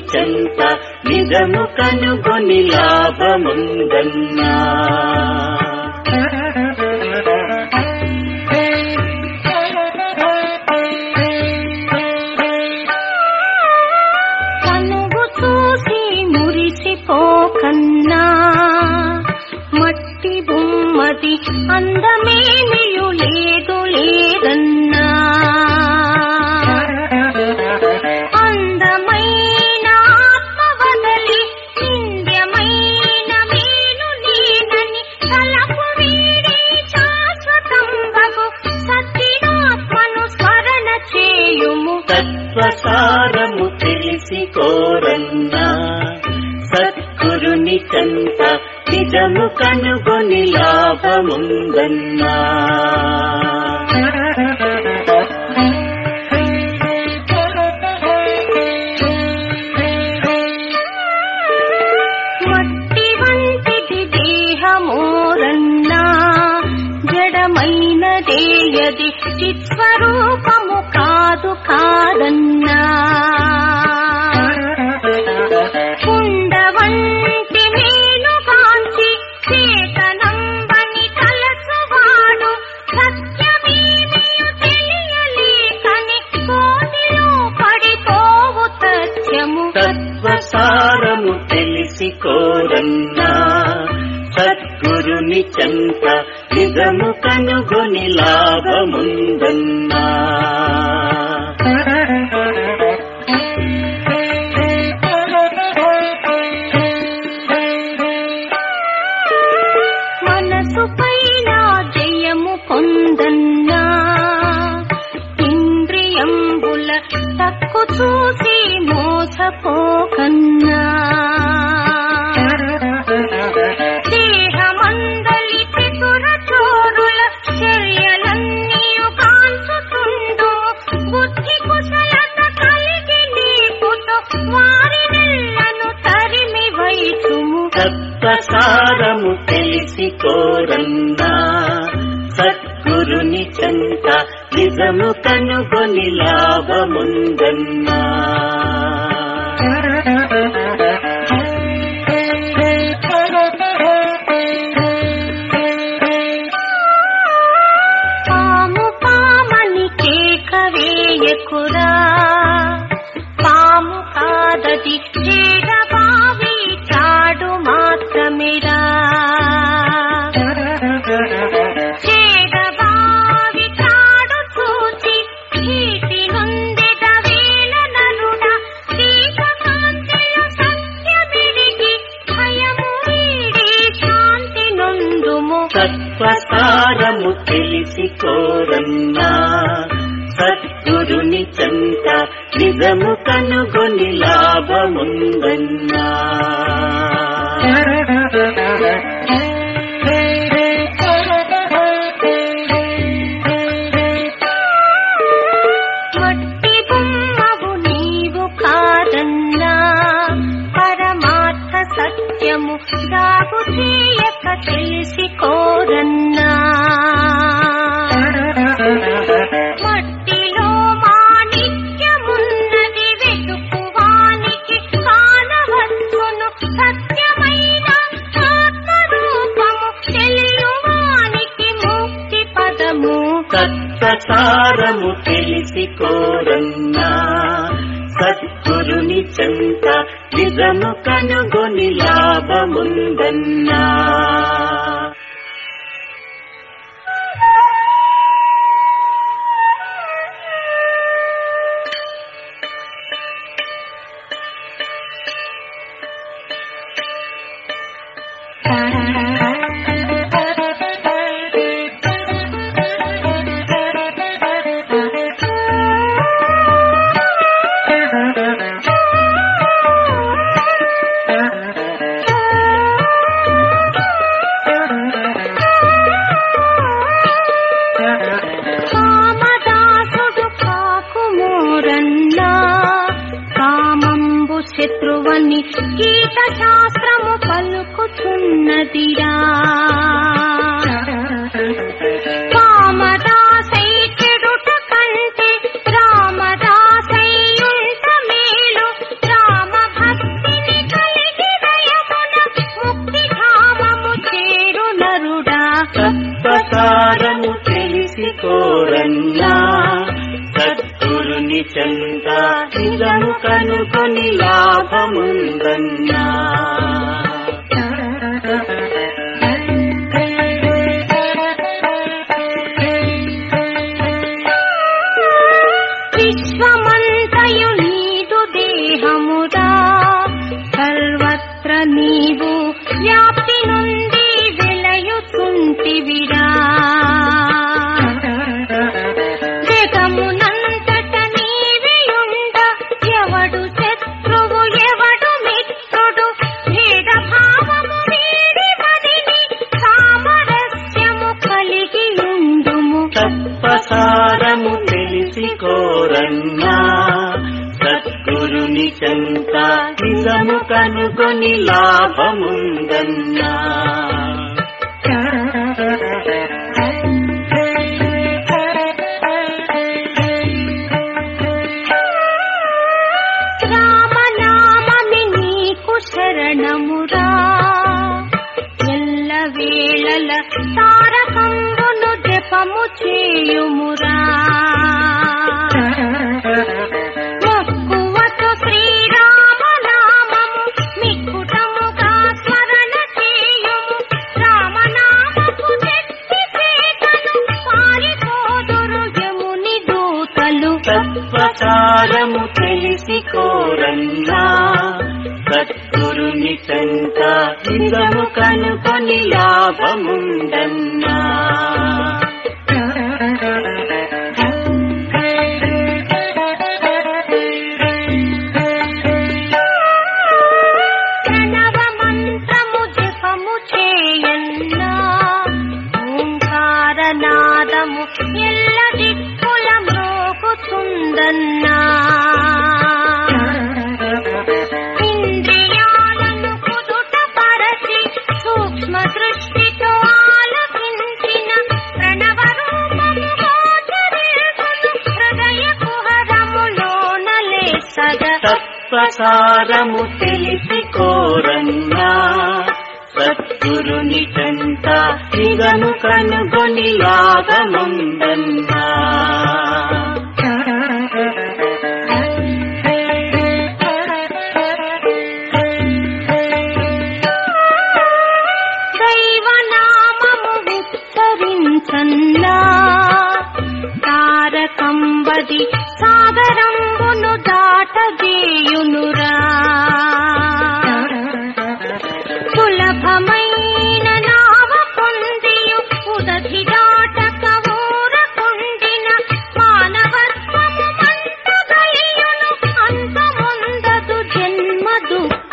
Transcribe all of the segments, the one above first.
చెంత నిజము కనుగొని లాభముందన్నా. అందమే లాభముందన్నా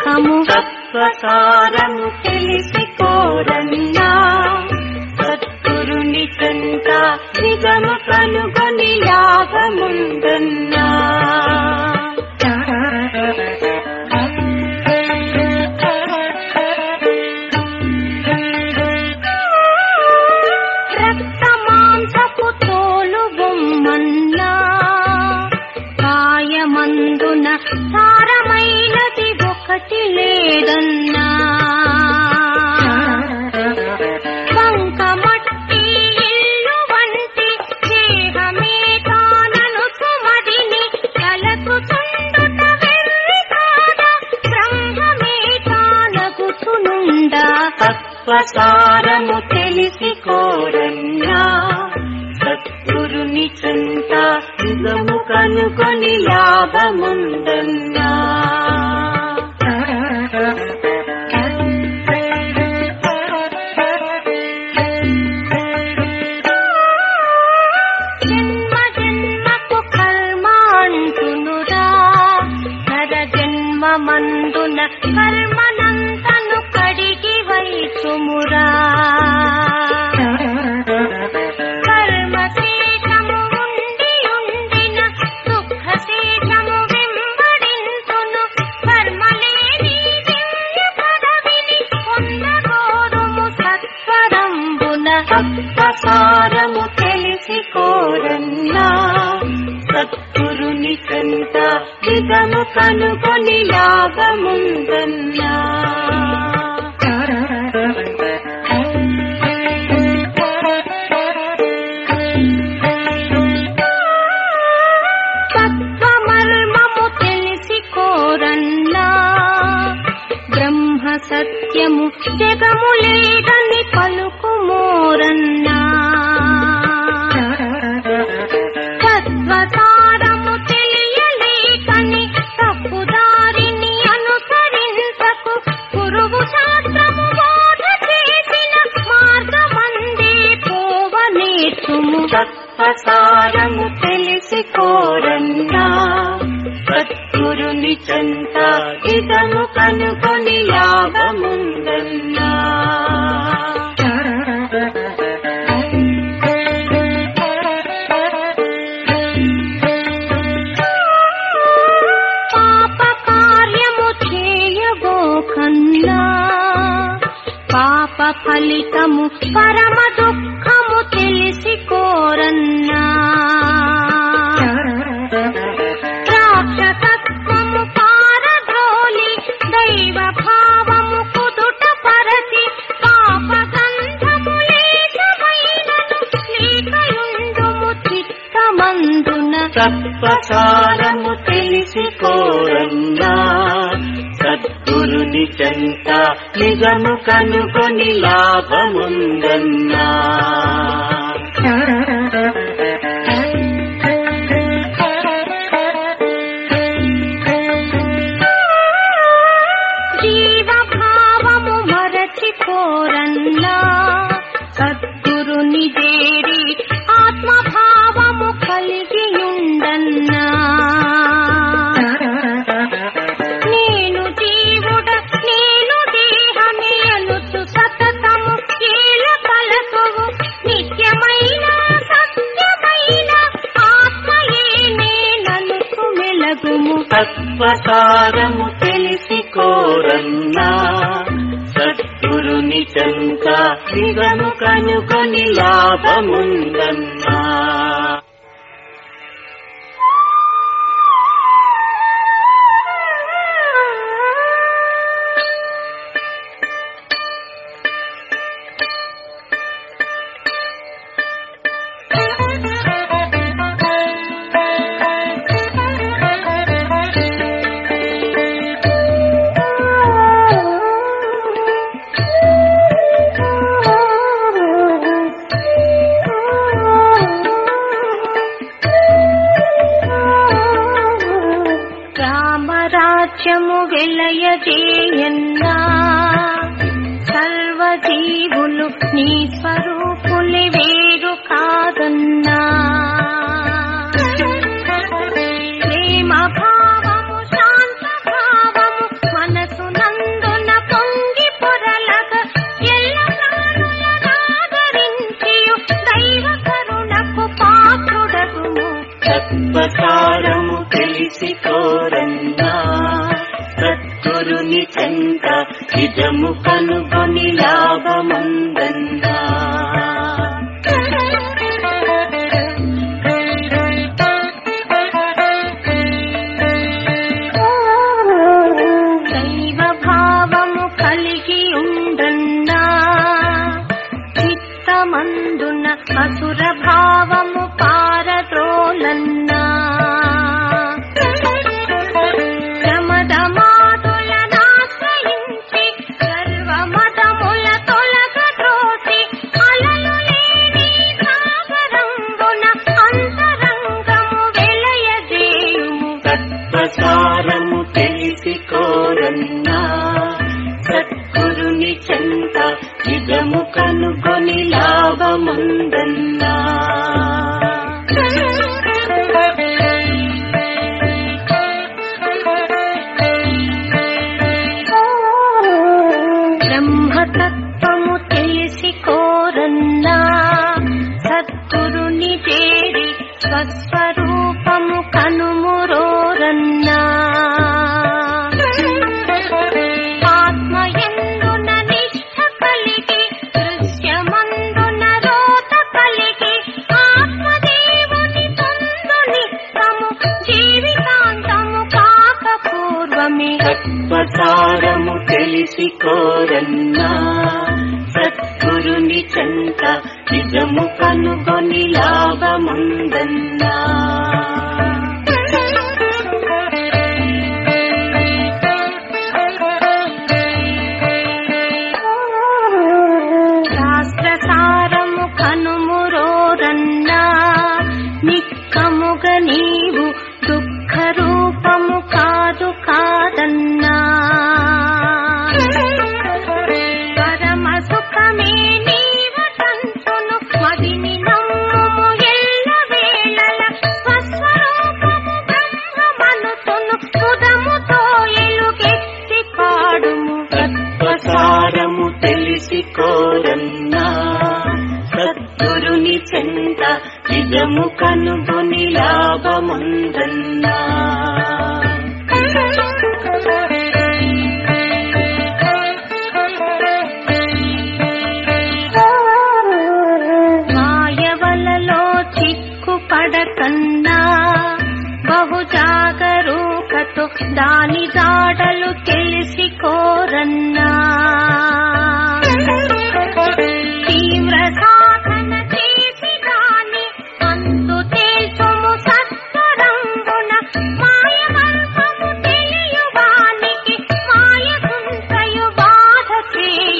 తత్వము తత్వసారము తెలిసి కోరన్నా సత్పురుని కంట నిజము కనుగొని యాగముందన్నా Let's go.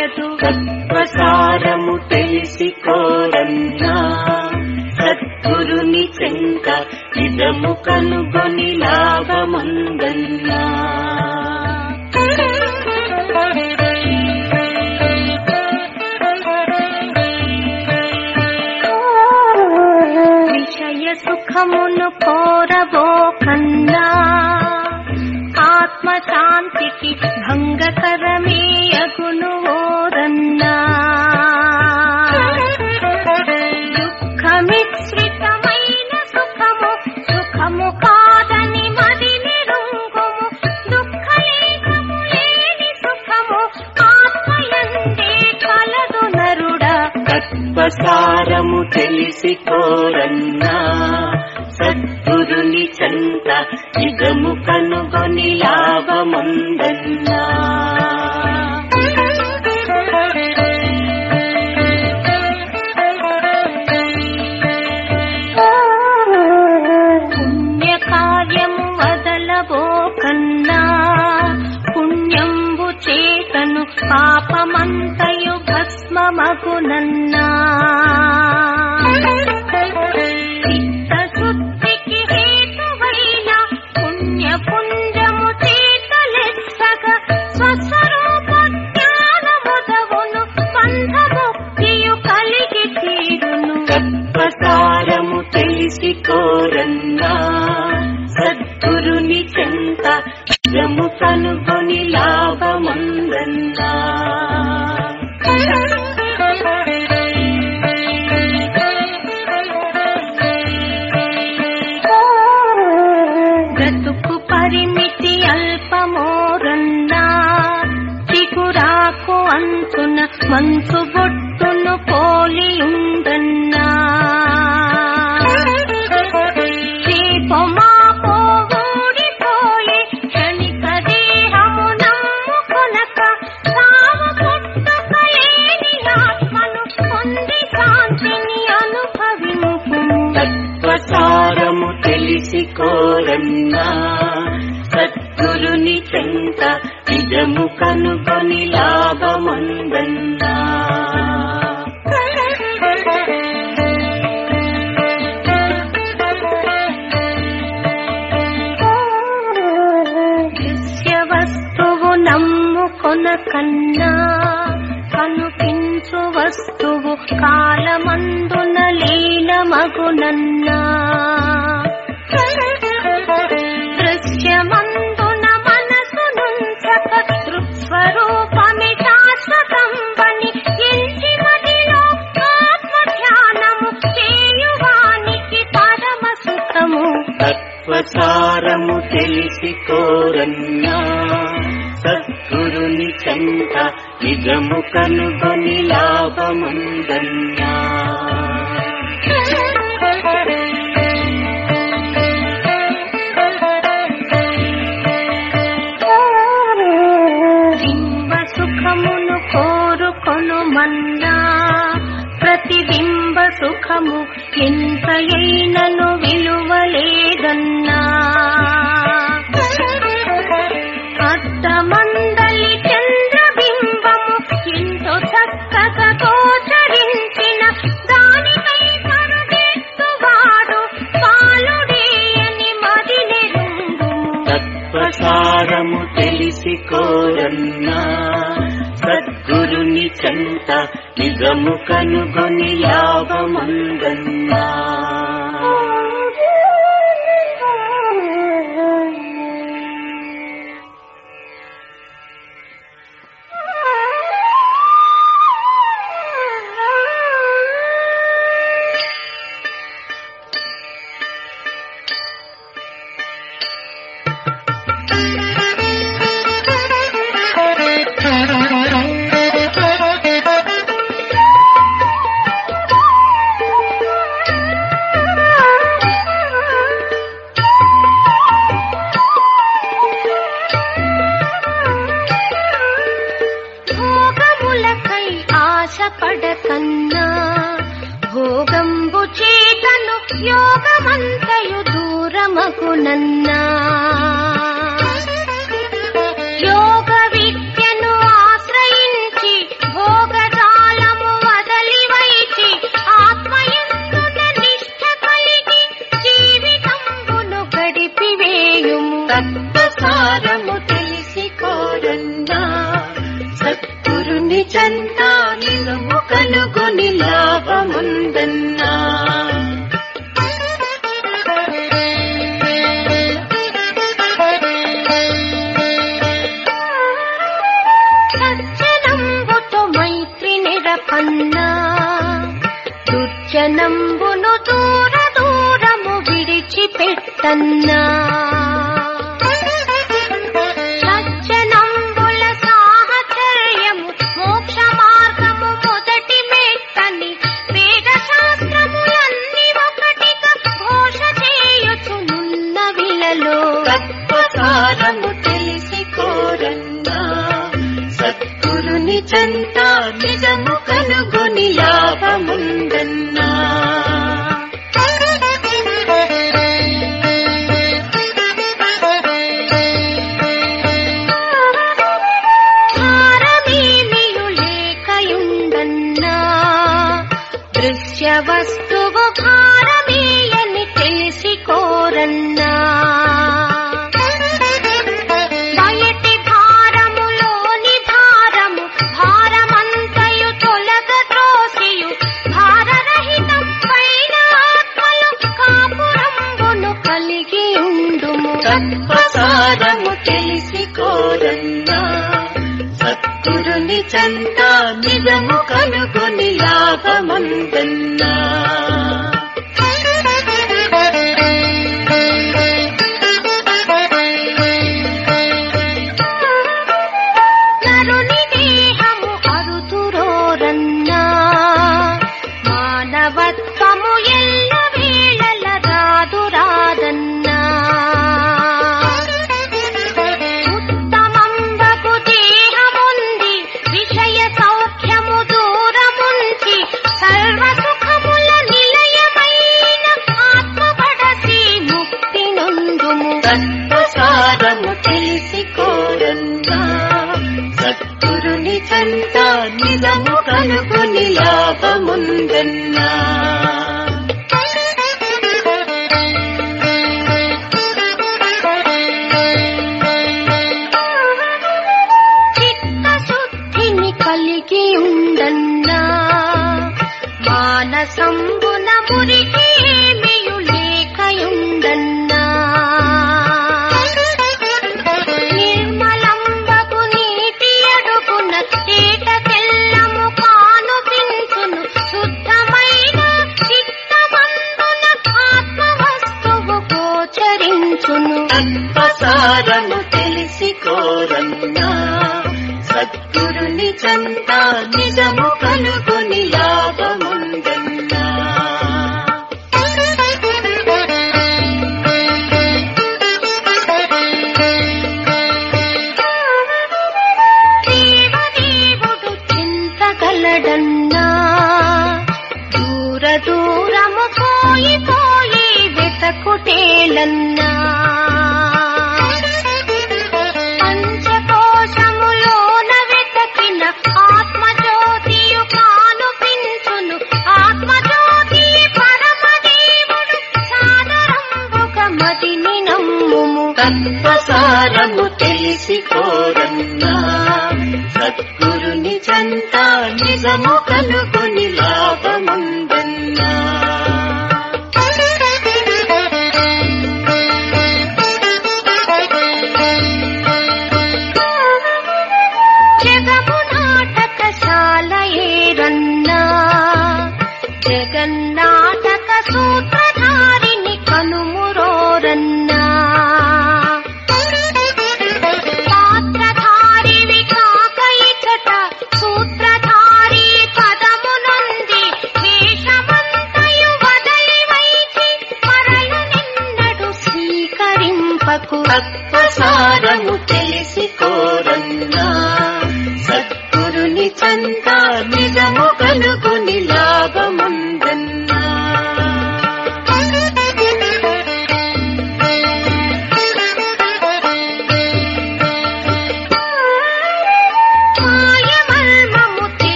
తెలియదు తత్వసారము తెలిసి కోరన్నా. సద్గురుని చెంత నిజము కనుగొని లాభముందన్నా. విషయ సుఖమును కోరబో కన్నా ఆత్మశాంతికి భంగకరమే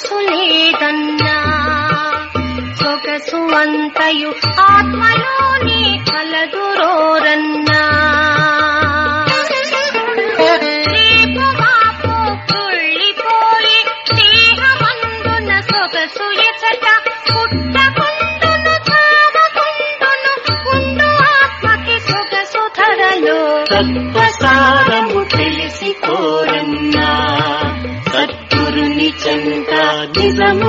సొగసు లేదన్నా సొగసు అంతయు ఆత్మలోనే కలదురోరన్నా చెంత నిజము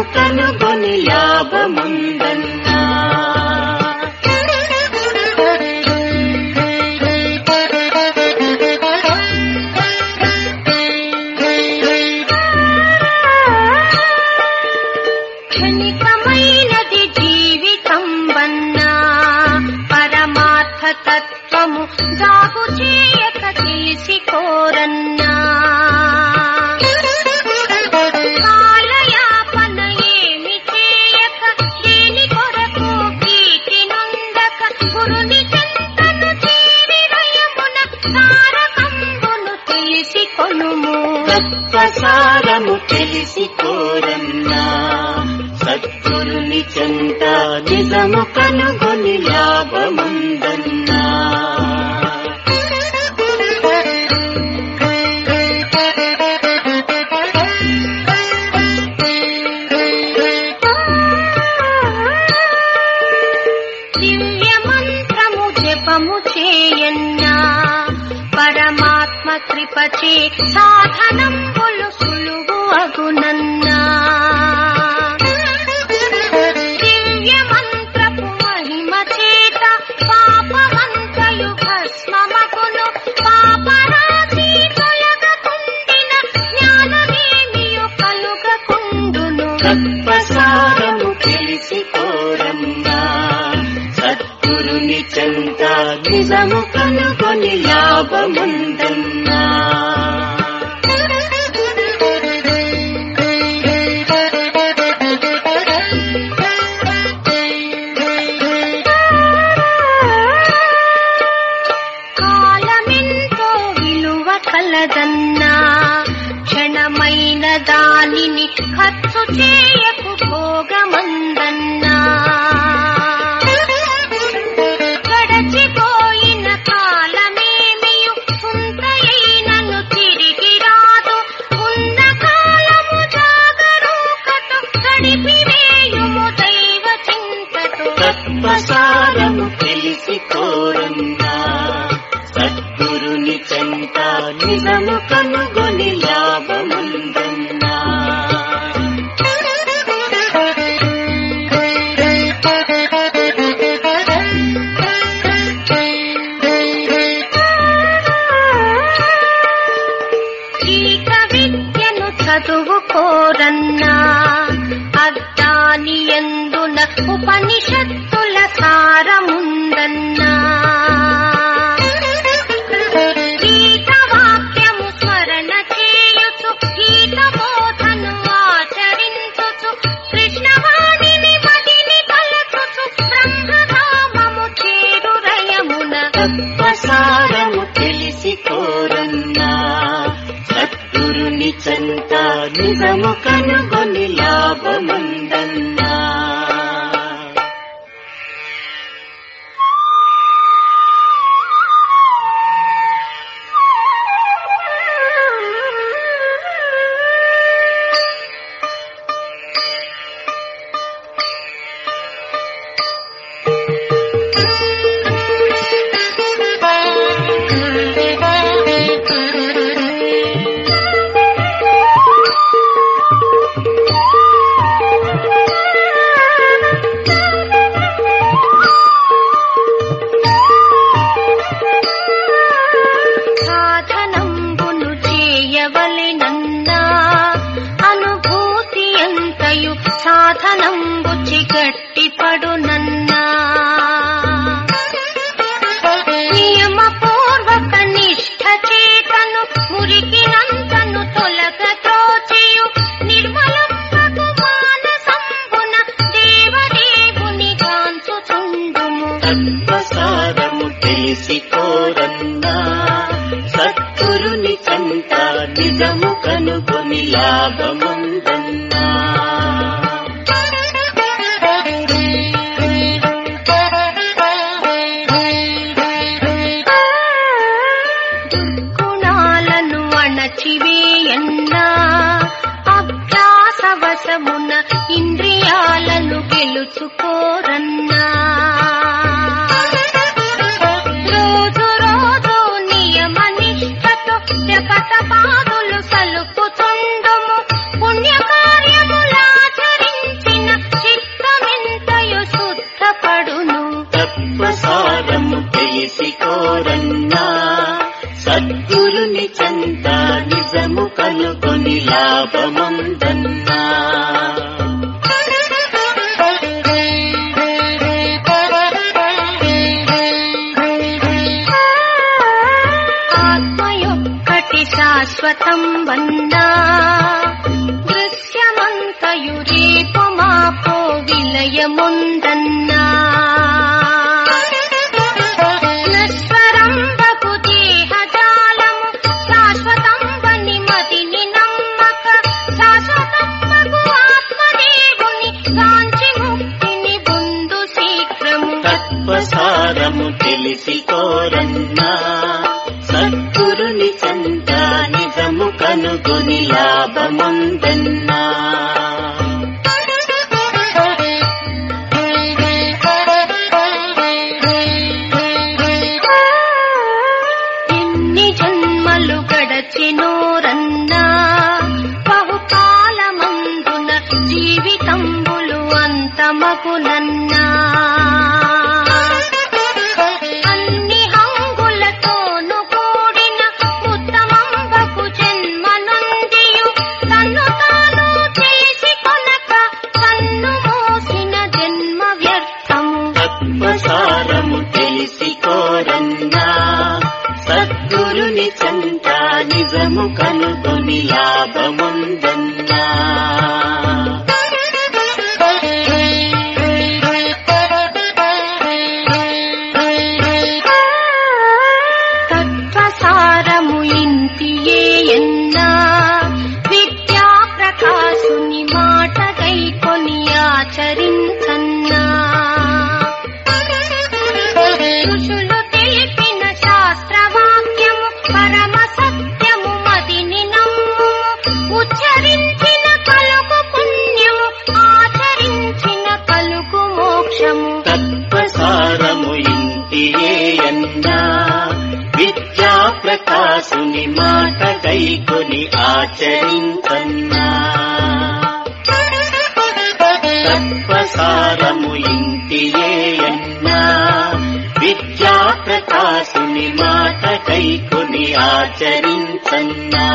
ఆచరించన్నా.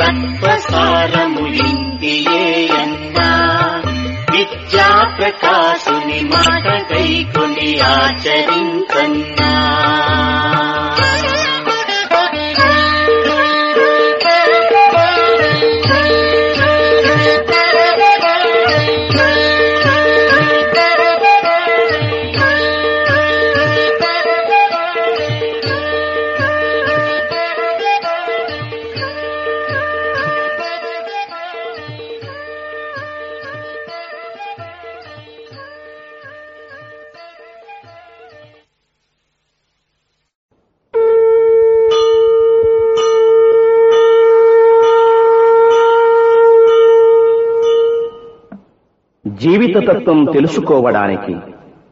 తత్వసారము ఇంటియే విద్యా ప్రకాశుని మాట కైకొని ఆచరించన్నా. తత్వం తెలుసుకోవడానికి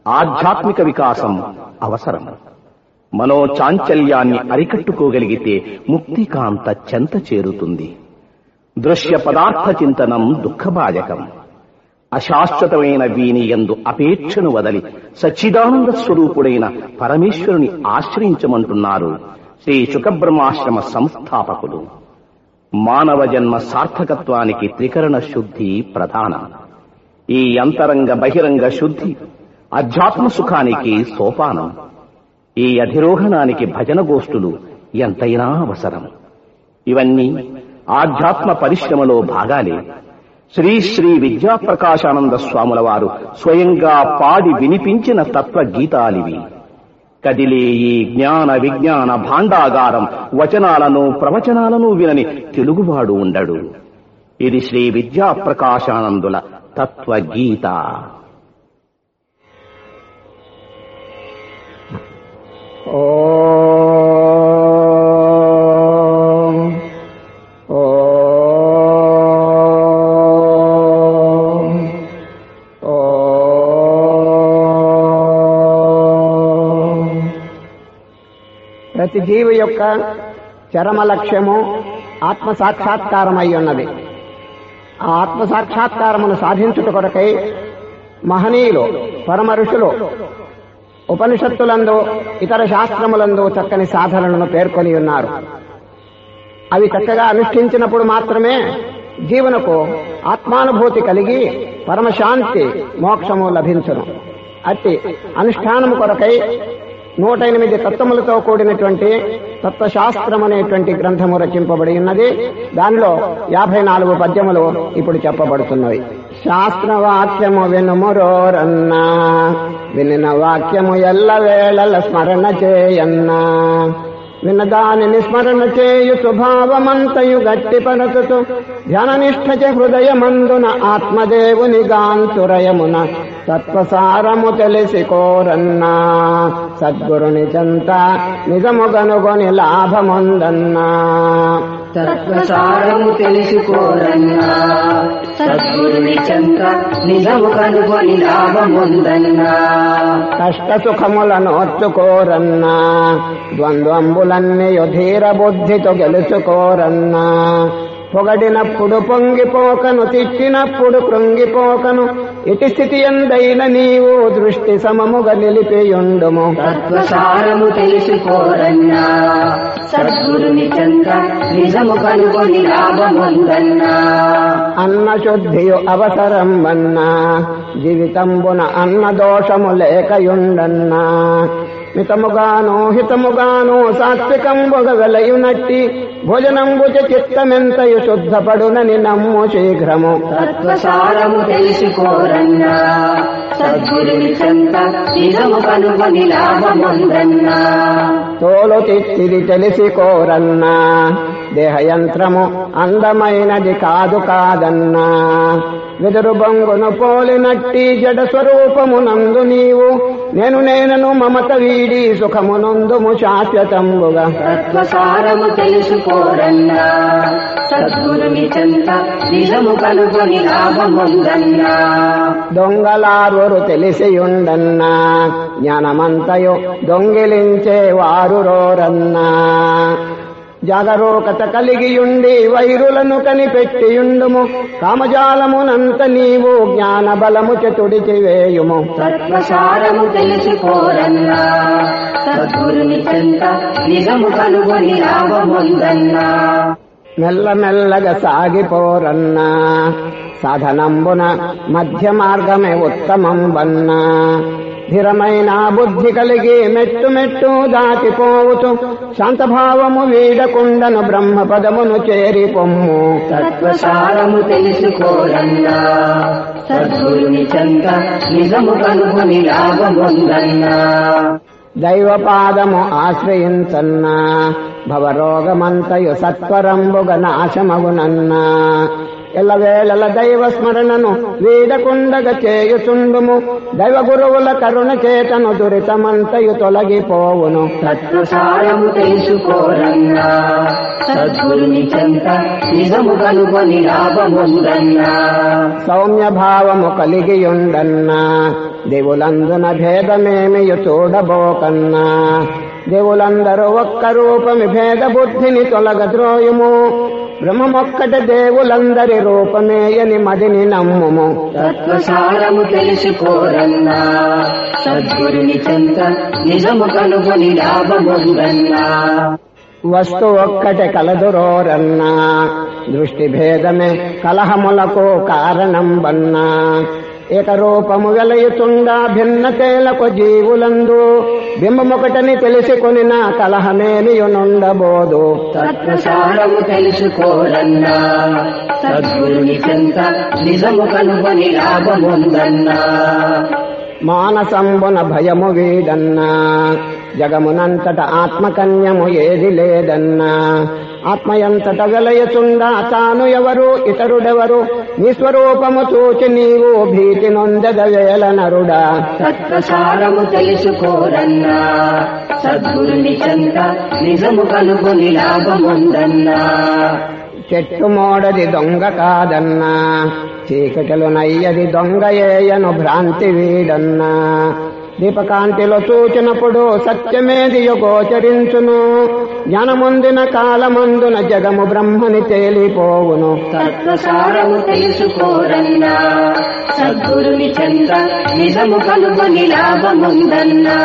ఆధ్యాత్మిక వికాసం అవసరం. మనో చాంచల్యాన్ని అరికట్టుకోగలిగితే ముక్తికాంత చెంత చేరుతుంది. దృశ్య పదార్థ చింతనం దుఃఖభాజకం. అశాశ్వతమైన వీని యందు అపేక్షను వదలి సచ్చిదానంద స్వరూపుడైన పరమేశ్వరుని ఆశ్రయించమంటున్నారు శ్రీ సుఖబ్రహ్మాశ్రమ సంస్థాపకులు. మానవ జన్మ సార్థకత్వానికి త్రికరణ శుద్ధి ప్రధానం. ఈ అంతరంగ బహిరంగ శుద్ధి అధ్యాత్మ సుఖానికి సోపానం ఈ అధిరోహణానికి భజన గోష్ఠులు ఎంతైనా అవసరం. ఇవన్నీ ఆధ్యాత్మ పరిశ్రమలో భాగాలే. శ్రీ శ్రీ విద్యాప్రకాశానంద స్వాముల వారు స్వయంగా పాడి వినిపించిన తత్వ గీతాలివి కదిలే ఈ జ్ఞాన విజ్ఞాన భాండాగారం వచనాలను ప్రవచనాలను వినని తెలుగువాడు ఉండడు. ఇది శ్రీ విద్యాప్రకాశానందుల తత్వగీత. ఓ ప్రతి జీవి యొక్క చరమ లక్ష్యము ఆత్మ సాక్షాత్కారమై ఉన్నది. ఆత్మ సాక్షాత్కారమును సాధించుట కొరకై మహనీయులు పరమరుషులు ఉపనిషత్తులందు ఇతర శాస్త్రములందు చక్కని సాధనలను పేర్కొని ఉన్నారు. అవి చక్కగా అనుష్ఠించినప్పుడు మాత్రమే జీవనకు ఆత్మానుభూతి కలిగి పరమశాంతి మోక్షము లభించును. అట్టి అనుష్ఠానము కొరకై నూట ఎనిమిది తత్వములతో కూడినటువంటి తత్వశాస్త్రం అనేటువంటి గ్రంథము రచింపబడి ఉన్నది. దానిలో యాభై నాలుగు పద్యములు ఇప్పుడు చెప్పబడుతున్నాయి శాస్త్రవాక్యము వినుమురోరన్నా వినిన వాక్యము ఎల్ల వేళల స్మరణ చేయన్నా వినదాని నిస్మరణ చేయు స్వభావమంతయు గట్టిపరచుతూ ధ్యాననిష్ఠచ హృదయమందున ఆత్మదేవుని గాంతురయమున తత్వసారము తెలిసి కోరన్నా. సద్గురుని చెంత నిజముగనుగొని లాభముందన్నా. తత్వసారము తెలుసుకోరన్నా సద్గురుని చెంత నిజము కనుగొని లాభముందన్నా కష్ట సుఖములను ఒత్తుకోరన్నా ద్వంద్వంబులన్నీ ధీర బుద్ధితో గెలుచుకోరన్నా పొగడినప్పుడు పొంగిపోకను తిట్టినప్పుడు కృంగిపోకను. ఇటు స్థితి ఎందైన నీవు దృష్టి సమముగా నిలిపియుండుము. తత్వసారము తెలుసుకోరన్నా సద్గురుని నిజము కనుగొని లాభముందన్నా. అన్న శుద్ధియు అవసరం అన్నా. జీవితంబున అన్న దోషము లేకయుండన్నా. మితముగాను హితముగాను సాత్వికంబుగ వెలయునట్టి భోజనంబుచ చిత్తమెంతయు శుద్ధపడునని నమ్ము శీఘ్రము. తత్వసారము తెలుసుకోరన్నా. సద్గురుని చెంత నిజము కనుగొని లాభముందన్నా తోలు తిట్టిది తెలిసి కోరన్నా దేహయంత్రము అందమైనది కాదు కాదన్నా. వెదురు బొంగును పోలినట్టి జడ స్వరూపమునందు నీవు నేను నేనను మమత వీడి సుఖమునందుము శాశ్వతంబుగా. తత్వసారము తెలుసుకోరన్నా సద్గురుని చెంత నిజము కనుగొని లాభముందన్నా. దొంగలారురు తెలిసియుండన్నా జ్ఞానమంతయు దొంగిలించే వారు రోరన్నా జాగరూకత కలిగియుండి వైరులను కనిపెట్టియుండుము. కామజాలమునంత నీవు జ్ఞాన బలము చతుడిచి వేయుము తత్వసారము తెలుసుకోరన్నా సద్గురుని చెంత నిజము కనుగొని లాభముందన్నా. మెల్లమెల్లగా సాగిపోరన్నా. సాధనంబున మధ్య మార్గమే ఉత్తమం వన్నా స్థిరమైన బుద్ధి కలిగి మెట్టు మెట్టు దాటిపోవుతూ శాంతభావము వీడకుండను బ్రహ్మ పదమును చేరి పొమ్ము. తత్వసారము తెలుసుకోరన్నా సద్గురుని చెంత నిజము కనుగొని లాభముందన్నా. దైవపాదము ఆశ్రయించన్నా. భవరోగమంతయు సత్వరంబుగ నాశమగునన్నా. ఎల్లవేళల దైవ స్మరణను వీడకుండగ చేయుచుండుము. దైవ గురువుల కరుణ చేతను దురితమంతయు తొలగిపోవును. తత్వసారము తెలుసుకోరన్నా. సద్గురుని చెంత నిజము కనుగొని లాభముందన్నా. సౌమ్య భావము కలిగియుండన్నా. దేవులందున భేదమేమియు చూడబోకన్నా. దేవులందరూ ఒక్క రూపమి భేద బుద్ధిని తొలగద్రోయుము. బ్రహ్మమొక్కట దేవులందరి రూపమేయని మదిని నమ్ముము. తత్వసారము తెలుసుకోరన్నా సద్గురుని చెంత నిజము కనుగొని లాభముందన్నా. వస్తు ఒక్కటే కలదురోరన్నా దృష్టి భేదమే కలహములకు కారణం బన్నా ఏకరూపము వెలయుతుండా భిన్నతేలకు జీవులందు. బింబమొకటని తెలిసి కొనిన కలహమేనియునుండబోదు తత్వసారము తెలుసుకోరన్నా సద్గురుని చెంత నిజము కనుగొని లాభముందన్నా. మానసంబున భయము వీడన్నా. జగమునంతట ఆత్మకన్యము ఏది లేదన్నా. ఆత్మయంతట వెలయచుండా తాను ఎవరు? ఇతరుడెవరు? నీ స్వరూపము చూచి నీవు భీతి నొందెద వేల నరుడా. తత్వసారము తెలుసుకోరన్నా సద్గురుని చెంత నిజము కనుగొని లాభముందన్నా. చెట్టు మోడది దొంగ కాదన్నా చీకటిలో నయ్యది దొంగ ఏయను భ్రాంతి వీడన్నా. దీపకాంతిలో చూచినప్పుడు సత్యమేది గోచరించును. జ్ఞానముందిన కాలమందున జగము బ్రహ్మని తేలిపోవును. తత్వసారము తెలుసుకోరన్నా సద్గురుని చెంత నిజము కనుగొని లాభముందన్నా.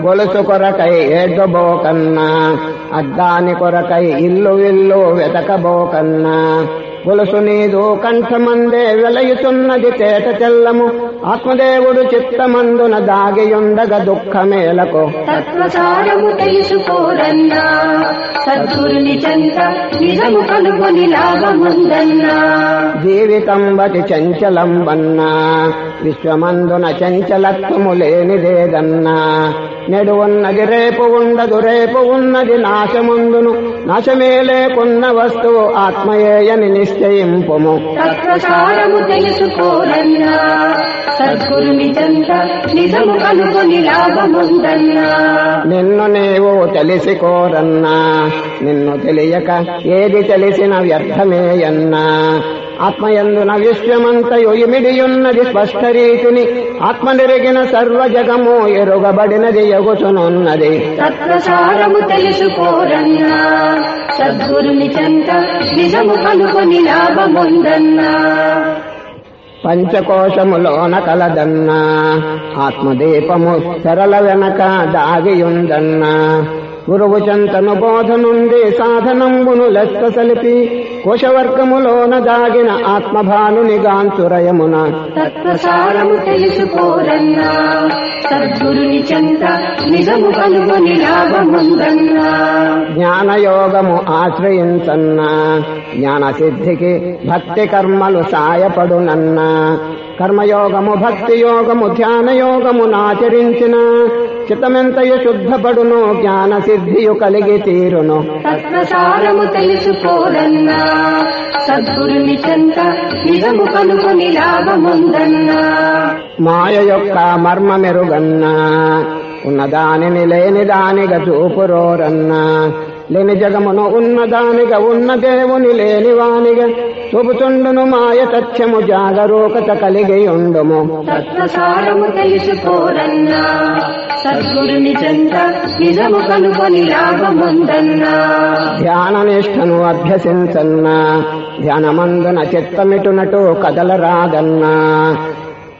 గొలుసు కొరకై ఏడ్వబోకన్నా అద్దాని కొరకై ఇల్లు ఇల్లు వెతకబోకన్నా. గొలుసు నీదు కంఠమందే వెలయుతున్నది తేట తెల్లము. ఆత్మదేవుడు చిత్తమందున దాగియుండగ దుఃఖమేలకు. తత్వసారము తెలుసుకోరన్నా సద్గురుని చెంత నిజము కనుగొని లాభముందన్నా. జీవితం బతి చంచలం వన్నా విశ్వమందున చంచలత్వము లేనిదేదన్నా. నేడు ఉన్నది రేపు ఉండదు రేపు ఉన్నది నాశముందును నాశమే లేకున్న వస్తువు ఆత్మయేయని నిశ్చయింపుము తత్వసారము తెలుసుకోరన్నా సద్గురుని చెంత నిజము లాభముందన్నా నిన్ను నీవు తెలిసికోరన్నా నిన్ను తెలియక ఏది తెలిసిన వ్యర్థమేయన్నా ఆత్మయందున విశ్వమంతయు ఇమిడియున్నది స్పష్ట రీతిని ఆత్మ నెరిగిన సర్వ జగము ఎరుగబడినది ఎగుచునున్నది. తత్వసారము తెలుసుకోరన్నా. సద్గురుని చెంత నిజము కనుగొని లాభముందన్నా. పంచకోశములోన కలదన్నా. ఆత్మదీపము తెరల వెనక దాగియుందన్నా. గురువు చెంతను బోధ నుండి సాధనంబును లెక్క సలిపి కోశవర్గములోన దాగిన ఆత్మభానుని గాంచురయమున తత్వసారము తెలుసుకోరన్నా సద్గురుని చెంత నిజము లాభముందన్నా. జ్ఞానయోగము ఆశ్రయించన్నా జ్ఞాన సిద్ధికి భక్తి కర్మలు సాయపడునన్నా. కర్మయోగము భక్తి యోగము ధ్యాన యోగము నాచరించిన చిత్తమెంతయు శుద్ధపడును జ్ఞాన సిద్ధియు కలిగి తీరును. తత్వసారము తెలుసుకోరన్నా సద్గురుని చెంత నిజము కనుగొని లాభముందన్నా. మాయ యొక్క మర్మ మెరుగన్నా ఉన్నదానిని లేని దానిగా చూపురోరన్నా. లేని జగమును ఉన్నదానిగా ఉన్న దేవుని లేని వానిగా చూపుచుండును మాయ తథ్యము జాగరూకత కలిగి ఉండుము. తత్వసారము తెలుసుకోరన్నా. సద్గురుని చెంత నిజము లాభముందన్నా. ధ్యాన నిష్టను అభ్యసించన్నా. ధ్యానమందున చిత్తమిటునటు కదలరాదన్నా.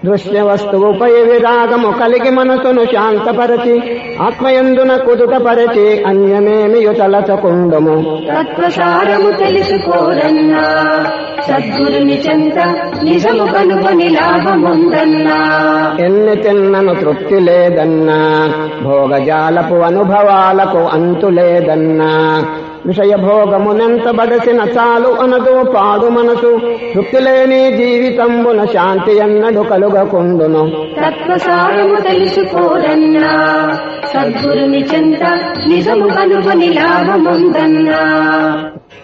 దృశ్య వస్తువుపై విరాగము కలిగి మనసును శాంతపరచి ఆత్మయందున కుదుటపరచి అన్యమేమియు తలచకుండుము తత్వసారము తెలుసుకోరన్నా సద్గురుని చెంత నిజము కనుగొని లాభముందన్నా. ఎన్ని తిన్నను తృప్తి లేదన్నా భోగజాలపు అనుభవాలకు అంతు లేదన్నా విషయ భోగమునెంత బడసిన చాలు అనదు పాడు మనసు. తృప్తి లేని జీవితంబున శాంతి ఎన్నడు కలుగకుండును. తత్వసారము తెలుసుకోరన్నా సద్గురుని చెంత నిజము కనుగొని లాభముందన్నా.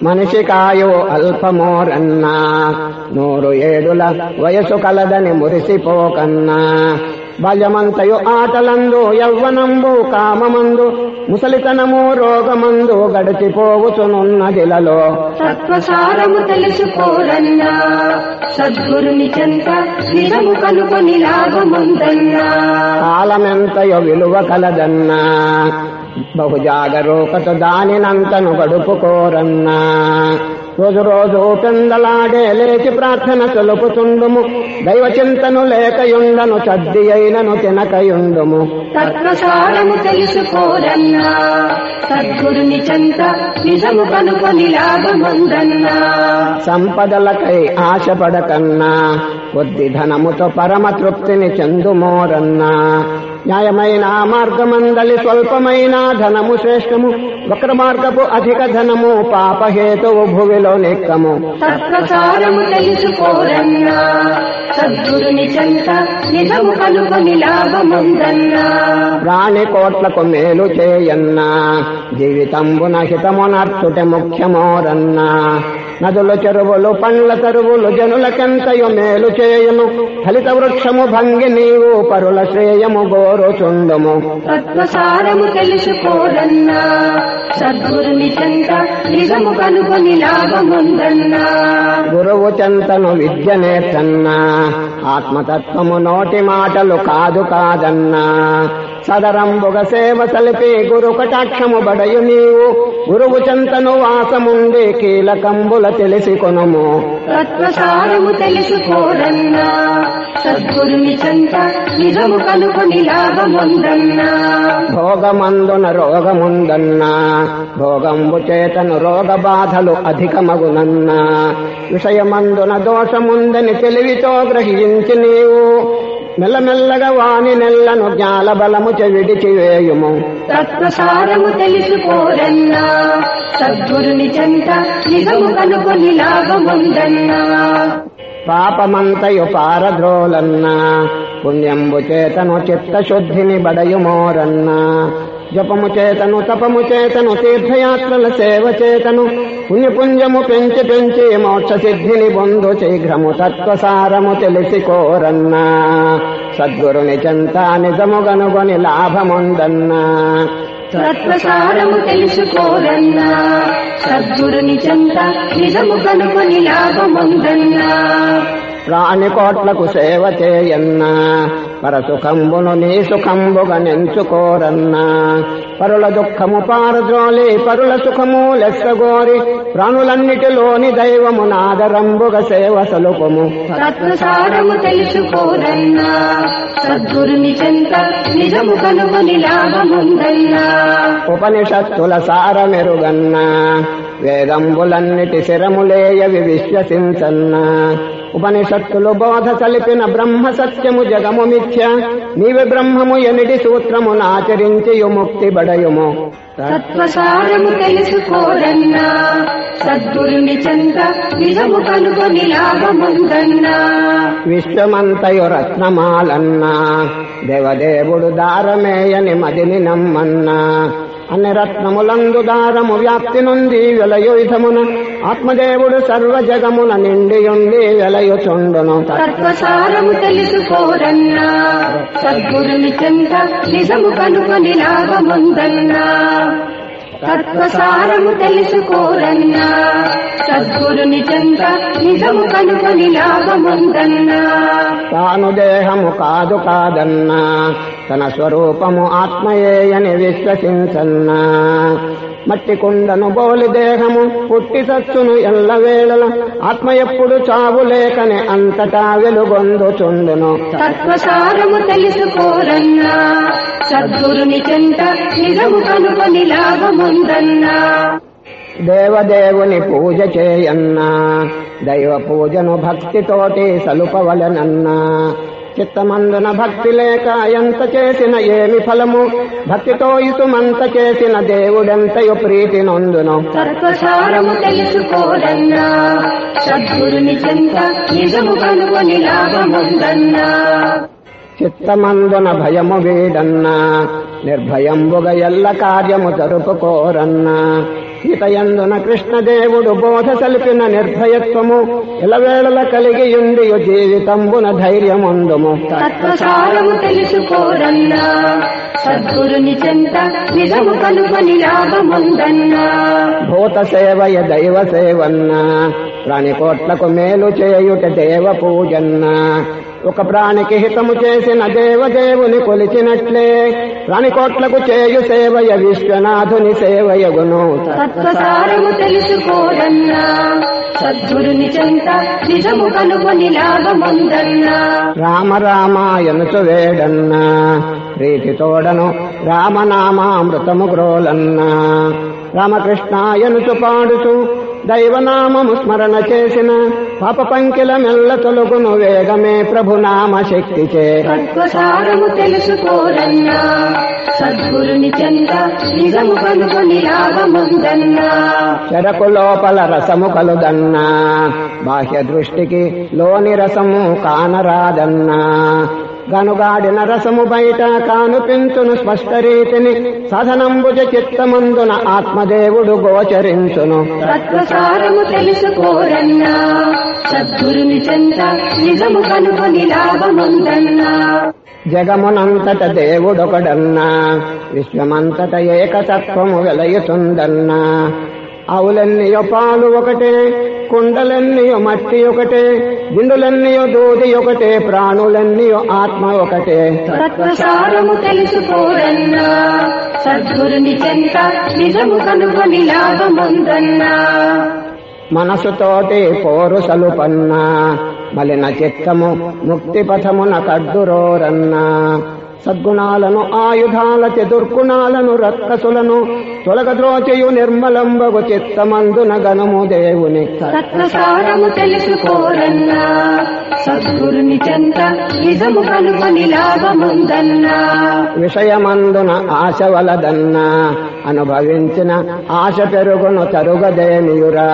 మనిషి కాయో అల్పమోరన్నా. నూరు ఏడుల వయసు కలదని మురిసిపోకన్నా. బాల్యమంతయు ఆటలందు యవ్వనంబు కామమందు ముసలితనము రోగమందు గడిచిపోవచ్చునున్నదిలలో తత్వసారము తెలుసుకోరన్నా సద్గురుని చెంత నిజము కనుగొని లాభముందన్నా. కాలమెంతయో విలువ కలదన్నా బహు జాగరూకత దానినంతను గడుపుకోరన్నా. రోజు రోజు పెందలాడే లేచి ప్రార్థన తెలుపుతుండుము దైవ చింతను లేకయుండను చద్ది అయినను తినకయుండుము. తత్వసారము తెలుసుకోరన్నా సద్గురుని చెంత నిజము కనుగొని లాభముందన్నా. సంపదలకై ఆశపడకన్నా. కొద్ది ధనముతో పరమ తృప్తిని చెందుమోరన్నా. న్యాయమైన మార్గమందలి స్వల్పమైన ధనము శ్రేష్టము వక్ర మార్గపు అధిక ధనము పాపహేతువు భువిలో నెక్కము. తత్వసారము తెలుసుకోరన్నా సద్గురుని చెంత నిజము కనుగొని లాభముందన్నా. రాణి కోట్లకు మేలు చేయన్నా జీవితంబున హితమునర్చుట ముఖ్యమోరన్నా. నదులు చెరువులు పండ్ల తరువులు జనులకెంతయు మేలు చేయును. ఫలిత వృక్షము భంగి నీవు పరుల శ్రేయము గోరుచుండుము తత్వసారము తెలుసుకోరన్నా సద్గురుని చెంత నిజము కనుగొని లాభముందన్నా. గురువు చెంతను విద్య నేర్చన్నా ఆత్మతత్వము నోటి మాటలు కాదు కాదన్నా. సదరంబుగ సేవ సలిపి గురు కటాక్షము బడయు నీవు. గురువు చెంతను వాసముండి కీలకంబుల తెలిసి కొనుము. తత్వసారము తెలుసుకోరన్నా సద్గురుని చెంత నిజము కనుగొని లాభముందన్నా. భోగమందున రోగముందన్నా. భోగంబు చేతను రోగ బాధలు అధికమగునన్నా. విషయమందున దోషముందని తెలివితో గ్రహించి నీవు. మెల్లమెల్లగా వాని నెల్లను జ్ఞాల బలము చెవిడిచి వేయుము తత్వసారము తెలుసుకోరన్నా సద్గురుని చెంత నిజము కనుగొని లాభముందన్నా. పాపమంతయు పారద్రోలన్నా పుణ్యంబు చేతను చిత్తశుద్ధిని బడయుమోరన్నా. జపము చేతను తపము చేతను తీర్థయాత్రల సేవ చేతను. పుణ్యపుంజము పెంచి పెంచి మోక్ష సిద్ధిని బొందు శీఘ్రము తత్వసారము తెలిసి కోరన్నా సద్గురుని చెంత నిజము గనుగొని లాభముందన్నా. తత్వసారము తెలుసుకోరన్నా. సద్గురుని చెంత నిజము కనుకొని లాభముందన్నా. ప్రాణి కోట్లకు సేవ చేయన్నా. పరసుఖంబును నీ సుఖంబుగా నెంచుకోరన్నా. పరుల దుఃఖము పారద్రోలి పరుల సుఖము లెస్సగోరి ప్రాణులన్నిటిలోని దైవము నాదరంబుగా సేవ సలుపము తత్వసారము తెలుసుకోరన్నా సద్గురుని చెంత నిజము కనుగొని లాభముందన్నా ఉపనిషత్తుల సారమెరుగన్నా వేదంబులన్నిటి శిరములేయవి విశ్వసించన్నా. ఉపనిషత్తులు బోధ కలిపిన బ్రహ్మ సత్యము జగము మిథ్య. నీవి బ్రహ్మము ఎనిటి సూత్రము నాచరించి ముక్తి బడయుము. తత్వసారము తెలుసుకోరన్నా సద్గురుని చెంత నిజము కనుగొని లాభముందన్నా. విశ్వమంతయు రత్నమాలన్నా దేవదేవుడు దారమేయని మదిని నమ్మన్నా. అన్ని రత్నములందు దారము వ్యాప్తి నుండి వెలయుధమున ఆత్మదేవుడు సర్వ జగమున నిండియుండి వెలయుచుండును. తత్వసారము తెలుసుకోరన్నా సద్గురుని చెంత నిజము కనుకొని లాభముందన్నా. తత్వసారము తెలుసుకోరన్నా. సద్గురుని చెంత నిజము కనుగొని లాభముందన్నా. తాను దేహము కాదు కాదన్నా. తన స్వరూపము ఆత్మయేయని విశ్వసించన్నా. మట్టి కుండను బోలి దేహము పుట్టి సచ్చును ఎల్లవేళల ఆత్మ ఎప్పుడు చావు లేకని అంతటా వెలుగొందుచుండును తత్వసారము తెలుసుకోరన్నా సద్గురుని చెంత నిజము కనుగొని లాభముందన్నా. దేవదేవుని పూజ చేయన్నా దైవ పూజను భక్తితోటి సలుపవలనన్నా. చిత్తమందున భక్తి లేక ఎంత చేసిన ఏమి ఫలము? భక్తితో ఇసుమంత చేసిన దేవుడెంతయు ప్రీతి నొందును. తత్వసారము తెలుసుకోరన్నా సద్గురుని చెంత నిజము కనుగొని లాభముందన్నా. చిత్తమందున భయము వీడన్నా నిర్భయంబుగా ఎల్ల కార్యము జరుపుకోరన్నా. సీతయందున కృష్ణదేవుడు బోధ సలిపిన నిర్భయత్వము ఇలవేళల కలిగియుండి జీవితంబున ధైర్యముందుము. తత్వసారము తెలుసుకోరన్నా సద్గురుని చెంత నిజము కనుగొని లాభముందన్నా. భూత సేవయ దైవ సేవన్నా ప్రాణికోట్లకు మేలు చేయుట దేవ పూజన్నా ఒక ప్రాణికి హితము చేసిన దేవదేవుని కొలిచినట్లే ప్రాణికోట్లకు చేయు సేవయ విశ్వనాథుని సేవయగును. తత్వసారము తెలుసుకోరన్నా సద్గురుని చెంత నిజము కనుగొని లాభముందన్నా. రామ రామాయనుచు వేడన్నా. ప్రీతితోడను రామనామామృతము గ్రోలన్నా. రామకృష్ణాయనుచు పాడుచు దైవనామము స్మరణ చేసిన పాప పంకిల మెల్ల తొలుగును వేగమే ప్రభునామ శక్తి చే. తత్వసారము తెలుసుకోరన్నా సద్గురుని చెంత నిజము కనుగొని లాభముందన్నా. చెరకు లోపల రసము కలుదన్నా బాహ్య దృష్టికి లోని రసము కానరాదన్నా. గనుగాడిన రసము బయట కానుపించును స్పష్ట రీతిని సాధనంబుజ చిత్తమందున ఆత్మదేవుడు గోచరించును. తత్వసారము తెలుసుకోరన్నా సద్గురుని చెంత నిజము కనుగొని లాభముందన్నా. జగమునంతట దేవుడొకడన్నా విశ్వమంతట ఏకతత్వము వెలయుతుందన్నా. ఆవులెన్నియో పాలు ఒకటే కుండలెన్నియో మట్టి ఒకటే గిండులెన్నియో దూది ఒకటే ప్రాణులెన్నియో ఆత్మ ఒకటే. తత్వసారము తెలుసుకోరన్నా సద్గురుని చెంత నిజము కనుగొని లాభముందన్నా. మనసుతోటి పోరు సలుపన్నా మలిన చిత్తము ముక్తి పథమున కడ్డురోరన్నా సద్గుణాలను ఆయుధాల చతుర్గుణాలను రక్కసులను తొలగద్రోచయు నిర్మలంబగు చిత్తమందున గనుము దేవుని తత్వసారము తెలుసుకోరన్నా సద్గురుని చెంత నిజము కనుగొని లాభముందన్నా. విషయమందున ఆశ వలదన్నా అనుభవించిన ఆశ పెరుగును తరుగదేమియురా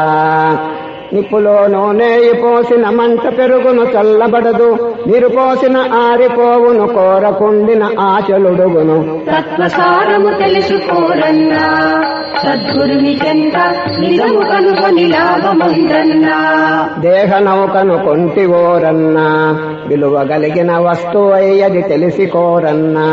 నిప్పులో నూనెయి పోసిన మంట పెరుగును చల్లబడదు. నీరు పోసిన ఆరిపోవును కోరకుండిన ఆశలుడుగును. తత్వసారము తెలుసుకోరన్నా సద్గురుని చెంత నిజము కనుగొని లాభముందన్నా. దేహ నౌకను కొంటివోరన్నా. విలువ కలిగిన వస్తువయ్యది తెలిసికోరన్నా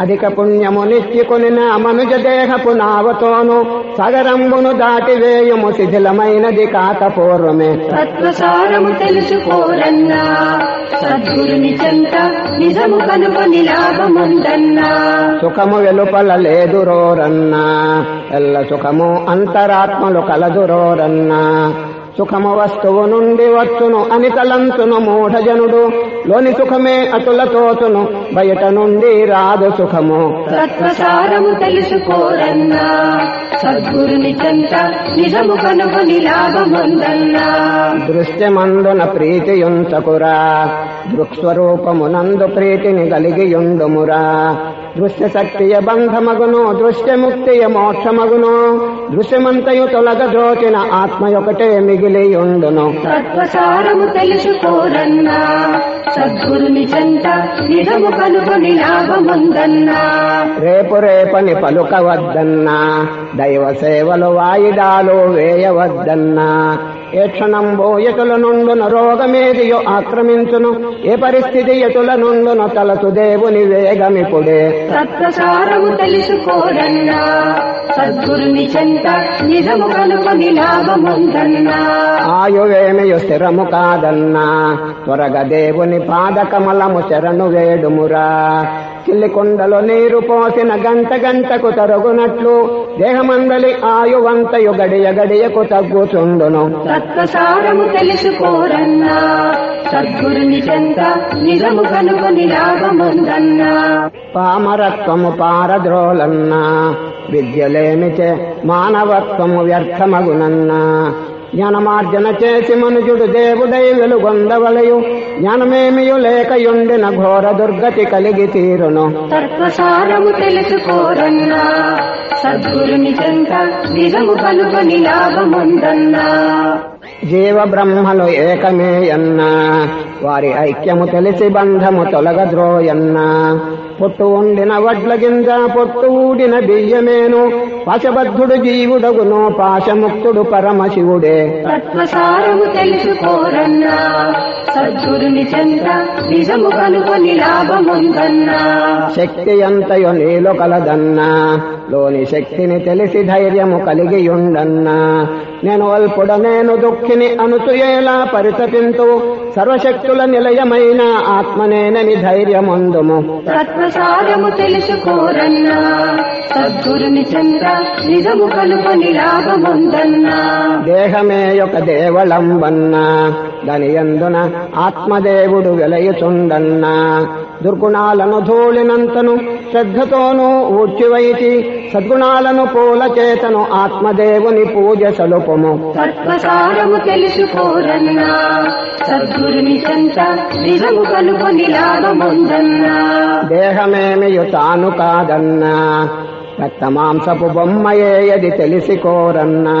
అధిక పుణ్యము నిత్యకొనిన మనుజ దేహపు నావతోను సగరంబును దాటివేయము శిథిలమైనది కాక పూర్వమే తత్వసారము తెలుసుకోరన్నా సద్గురుని చెంత నిజము కనుగొని లాభముందన్నా. సుఖము వెలుపల లేదురోరన్నా ఎల్ల సుఖము అంతరాత్మలు కలదురోరన్నా. సుఖము వస్తువు నుండి వచ్చును అని తలంచును మూఢజనుడు. లోని సుఖమే అతుల తోచును బయట నుండి రాదు సుఖము. తత్వసారము తెలుసుకోరన్నా సద్గురుని చెంత నిజము కనుగొని లాభముందన్నా. దృశ్యమందున ప్రీతియుంచకురా దృక్స్వరూపమునందు ప్రీతిని కలిగియుండుమురా. దృశ్య శక్తియ బంధమగును దృశ్యముక్తియ మోక్షమగును దృశ్యమంతయు తొలగ జోచిన ఆత్మయొకటే మిగిలియుండును. తత్వసారము తెలుసుకోరన్నా సద్గురుని చెంత నిజము కనుగొని లాభముందన్నా. రేపు రేపని పలుకవద్దన్నా దైవ సేవలు వాయిదాలు వేయవద్దన్నా. ఏ క్షణంబో ఎటుల నుండున రోగమేదియో ఆక్రమించును? ఏ పరిస్థితి ఎటుల నుండున తలసు దేవుని వేగమిపుడే? తత్వసారము తెలుసుకోరన్నా సద్గురుని చెంత నిజము కనుగొని లాభముందన్నా. ఆయువేమియు స్థిరము కాదన్నా త్వరగా దేవుని పాదకమలము శరణు వేడుమురా. కిల్లికొండలో నీరు పోసిన గంట గంటకు తరుగునట్లు దేహమందలి ఆయువంతయు గడియ గడియకు తగ్గుచుండును. తత్వసారము తెలుసుకోరన్నా. సద్గురుని చెంత నిజము కనుగొని లాభముందన్నా. పామరత్వము పారద్రోలన్నా. విద్యలేమిచే మానవత్వము వ్యర్థమగునన్నా. జ్ఞానమార్జన చేసి మనుజుడు దేవుడై వెలుగొందవలయు. జ్ఞానమేమియు లేకయుండిన ఘోర దుర్గతి కలిగి తీరును. తత్వసారము తెలుసుకోరన్నా. సద్గురుని చెంత నిజము కనుగొని లాభముందన్నా. జీవ బ్రహ్మలు ఏకమేయన్నా. వారి ఐక్యము తెలిసి బంధము తొలగద్రోయన్నా. పొట్టు ఉండిన వడ్ల గింజ పొట్టు ఊడిన బియ్యమేను. పాశబద్ధుడు జీవుడగును పాశముక్తుడు పరమశివుడే. తత్వసారము తెలుసుకోరన్నా. సద్గురుని చెంత నిజము కనుగొని లాభముందన్నా. శక్తి ఎంతయో నీలో కలదన్నా. లోని శక్తిని తెలిసి ధైర్యము కలిగియుండన్నా. నేను అల్పుడ నేను దుఃఖిని అనుసుయేలా పరితపింతు. సర్వశక్తుల నిలయమైన ఆత్మనేనని ధైర్యమందుము. సారము తెలుసుకోరన్నా. సద్గురుని చంద్ర నిజము కలుపని లాభముందన్నా. దేహమే ఒక దేవళంబన్నా. దాని ఎందున ఆత్మదేవుడు వెలయుచుండన్నా. దుర్గుణాలను ధూళినంతను శ్రద్ధతోనూ ఊడ్చివైచి సద్గుణాలను పూల చేతను ఆత్మదేవుని పూజ సలుపము. తత్వసారము తెలుసుకోరన్నా సద్గురుని చెంత నిజము లాభముందన్నా. దేహమేమియు తాను కాదన్నా రక్త మాంసపు బొమ్మయేయది తెలిసికోరన్నా.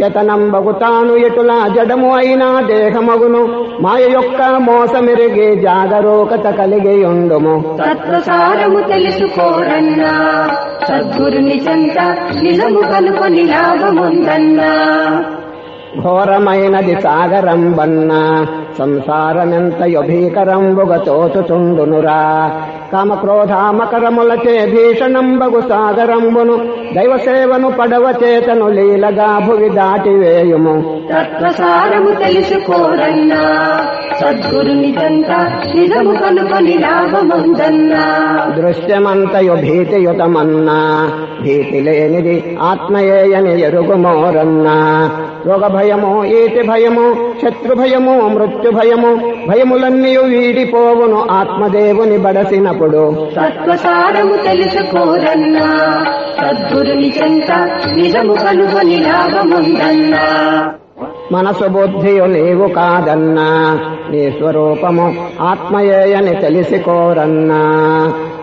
చేతనంబగు తాను ఎటులా జడము అయినా దేహమగును. మాయ యొక్క మోసమిరిగి జాగరూకత కలిగి ఉండుము తత్వసారము తెలుసుకోరన్నా. సద్గురుని చెంత నిజము లాభముందన్నా. ఘోరమైనది సాగరంబన్నా. సంసారమెంతయో భీకరంబుగ తోచుచుండునురా కామక్రోధామకరములచే భీషణంబగు సాగరంబును దైవ సేవను పడవ చేతను లీలగా భువి దాటివేయుము. తత్వసారము తెలుసుకోరన్నా సద్గురుని చెంత నిజము కనుగొని లాభముందన్నా దృశ్యమంతయు భీతియుతమన్నా భీతి లేనిది ఆత్మయేయని ఎరుగుమోరన్నా రోగ భయము ఈటి భయము శత్రు భయము మృత్యు భయము. భయములన్నీ వీడిపోవును ఆత్మదేవుని బడసినప్పుడు. తత్వసారము తెలుసుకోరన్నా. సద్గురుని చెంత నిజము కనుగొని లాభముందన్నా. మనసు బుద్ధియు నీవు కాదన్నా. నీ స్వరూపము ఆత్మయేయని తెలిసి కోరన్నా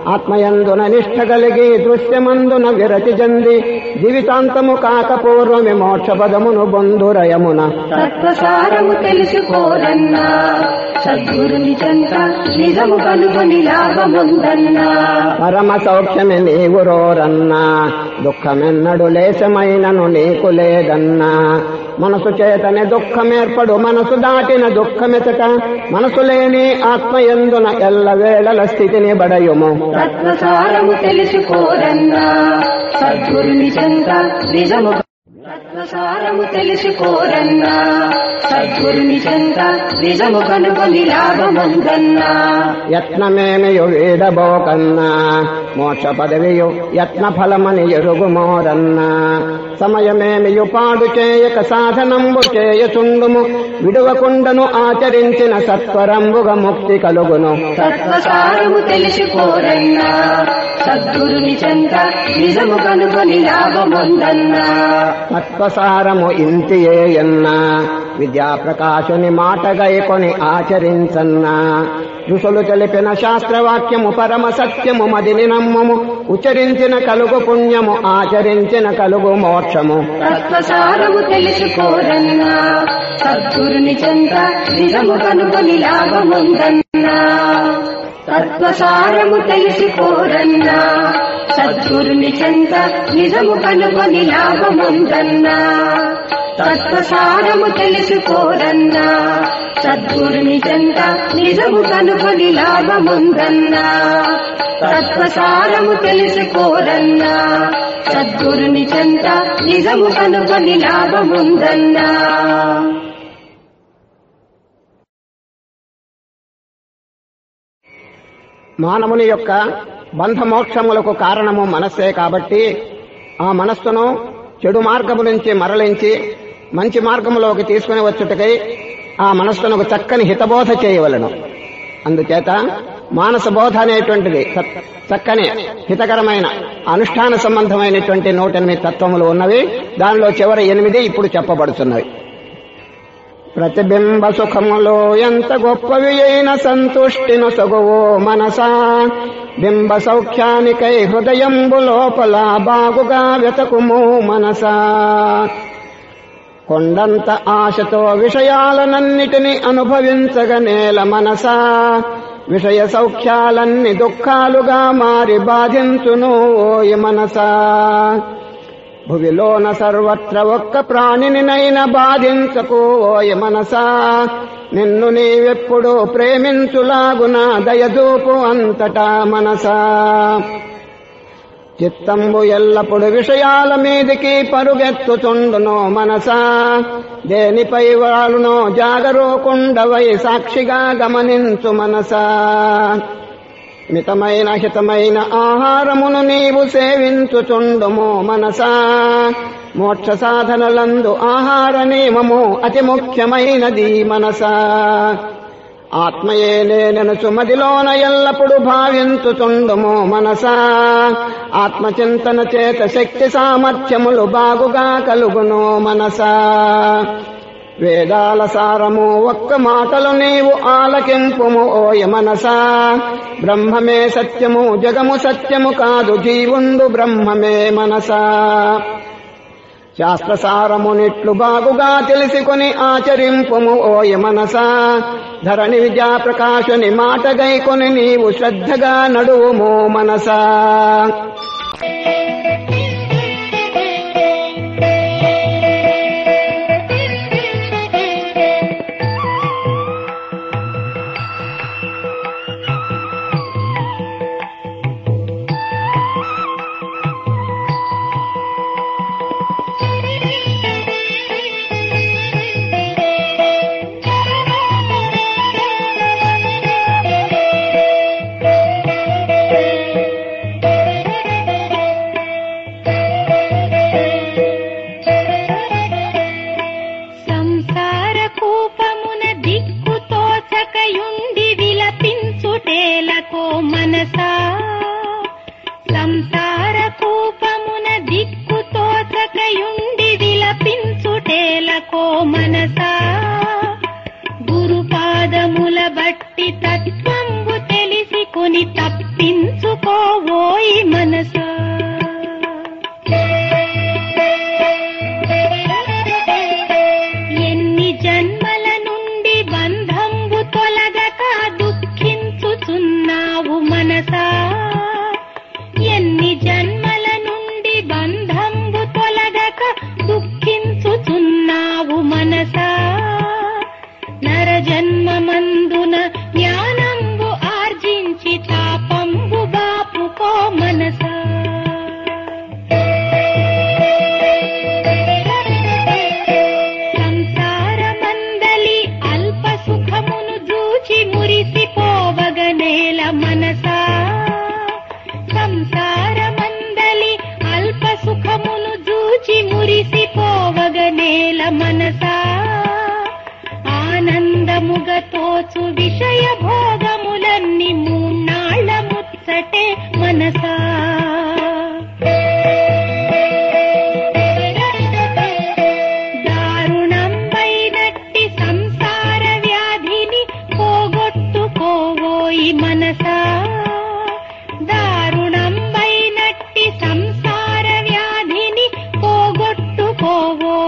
ఆత్మయందున నిష్ఠ కలిగి దృశ్యమందున విరతి జంది జీవితాంతము కాక పూర్వమి మోక్ష పదమును బొందురయమున తత్వసారము తెలుసుకోరన్నా. సద్గురుని చెంత నిజము కనుగొని లాభముందన్నా. పరమ సౌఖ్యమే నీవు రోరన్నా. దుఃఖమెన్నడు లేశమైనను నీకు లేదన్నా. మనసు చేతనే దుఃఖమేర్పడు మనసు దాటిన దుఃఖమెతట. మనసు లేని ఆత్మయందున ఎల్లవేళల స్థితిని బడయుము. తత్వసారము తెలుసుకోరన్నా సద్గురుని నిజము తత్వసారము తెలుసుకోరన్నా సద్గురుని చెంత నిజము కనుగొని లాభముందన్నా. యత్నమేమియు వీడబోకన్నా. మోక్ష పదవియు యత్న ఫలమని ఎరుగుమోరన్నా సమయమేమియు పాడు చేయక సాధనంబు చేయచుండుము. విడువకుండను ఆచరించిన సత్వరంబుగ ముక్తి కలుగును. తత్వసారము తెలుసుకోరన్నా సద్గురుని చెంత నిజము కనుగొని లాభముందన్నా. తత్వసారము ఇంతియేయన్నా విద్యాప్రకాశుని ప్రకాశుని మాటగైకొని ఆచరించన్నా. ఋషులు తెలిపిన శాస్త్రవాక్యము పరమ సత్యము మదిని నమ్మము. ఉచ్చరించిన కలుగు పుణ్యము ఆచరించిన కలుగు మోక్షము. తత్వసారము తెలుసుకోరన్నా సద్గురుని చెంత నిజము కనుగొని లాభముందన్నా. తత్వసారము తెలుసుకోరన్నా సద్గురుని చెంత నిజము కనుగొని లాభముందన్నా. తత్వసారము తెలుసుకోరన్నా సద్గురుని చెంత నిజము కనుకొని లాభముందన్నా. తత్వసారము తెలుసుకోరన్నా సద్గురుని చెంత నిజము కనుకొని లాభముందన్నా. మానవుని యొక్క బంధమోక్షములకు కారణము మనస్సే కాబట్టి ఆ మనస్సును చెడు మార్గము నుంచి మరలించి మంచి మార్గములోకి తీసుకుని వచ్చుటకై ఆ మనస్సును ఒక చక్కని హితబోధ చేయవలను. అందుచేత మానస బోధ అనేటువంటిది చక్కని హితకరమైన అనుష్ఠాన సంబంధమైనటువంటి నూట ఎనిమిది తత్వములు ఉన్నవి. దానిలో చివరి ఎనిమిది ఇప్పుడు చెప్పబడుతున్నవి. ప్రతిబింబ సుఖములో ఎంత గొప్పవి అయిన సంతుష్టిను సొగువో మనసా. బింబ సౌఖ్యానికై హృదయంబు లోపల బాగుగా వెతకుము మనసా. కొండంత ఆశతో విషయాలనన్నిటిని అనుభవించగనేల మనసా. విషయ సౌఖ్యాలన్ని దుఃఖాలుగా మారి బాధించును ఓయి మనసా. భువిలోన సర్వత్ర ఒక్క ప్రాణినినైన బాధించకు ఓయ మనసా. నిన్ను నీవెప్పుడు ప్రేమించులాగున దయదూపు అంతటా మనసా. చిత్తంబు ఎల్లప్పుడు విషయాల మీదికి పరుగెత్తుచుండునో మనసా. దేనిపై వాలునో జాగరూకుండవై సాక్షిగా గమనించు మనసా. మితమైన హితమైన ఆహారమును నీవు సేవించుచుండుము మనసా. మోక్ష సాధనలందు ఆహార నియమము అతి ముఖ్యమైనది మనసా. ఆత్మయే నేనను సుమదిలోన ఎల్లప్పుడు భావింతుతుండుము మనసా. ఆత్మచింతన చేత శక్తి సామర్థ్యములు బాగుగా కలుగును మనసా. వేదాల సారము ఒక్క మాటలు నీవు ఆలకింపుము ఓయ మనసా. బ్రహ్మమే సత్యము జగము సత్యము కాదు జీవుండు బ్రహ్మమే మనసా. శాస్త్రసారమునిట్లు బాగుగా తెలుసుకుని ఆచరింపుము ఓయ మనసా. ధరణి విద్యా ప్రకాశని మాట గైకొని నీవు శ్రద్ధగా నడువుము మనసా.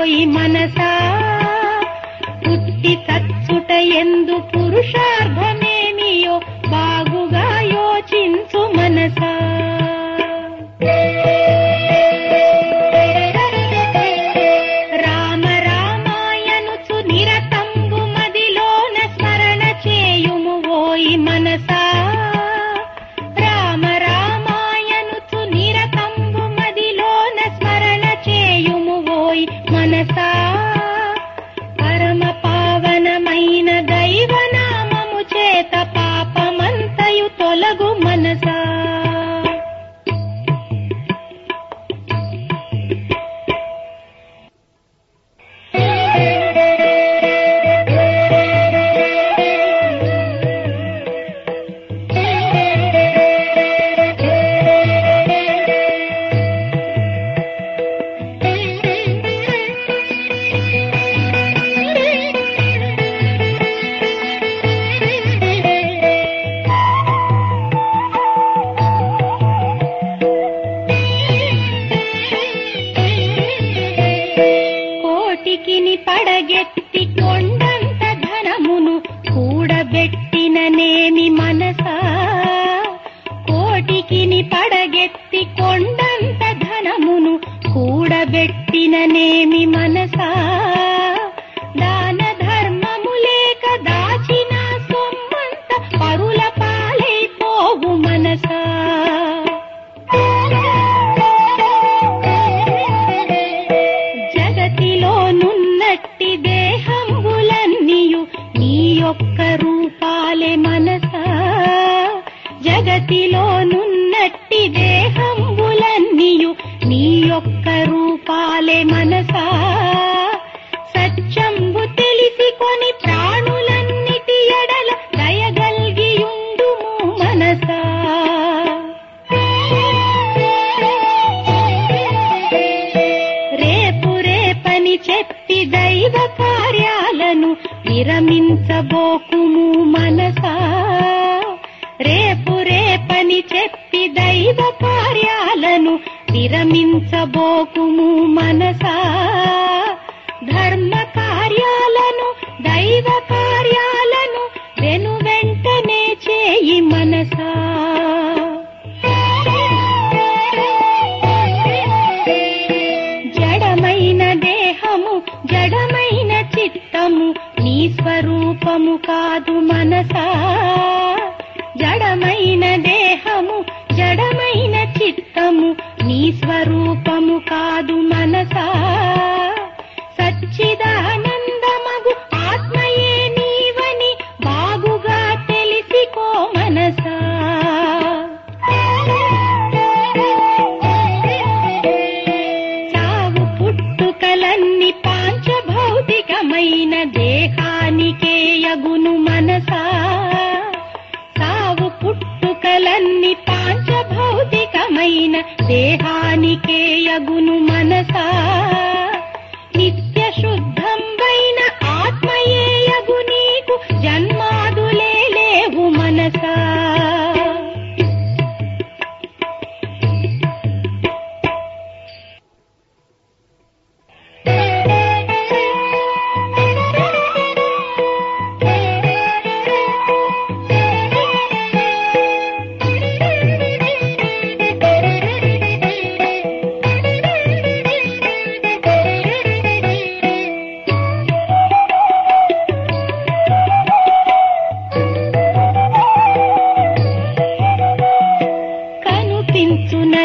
పోయి మనసా పుట్టి చచ్చుట ఎందు పురుషార్థం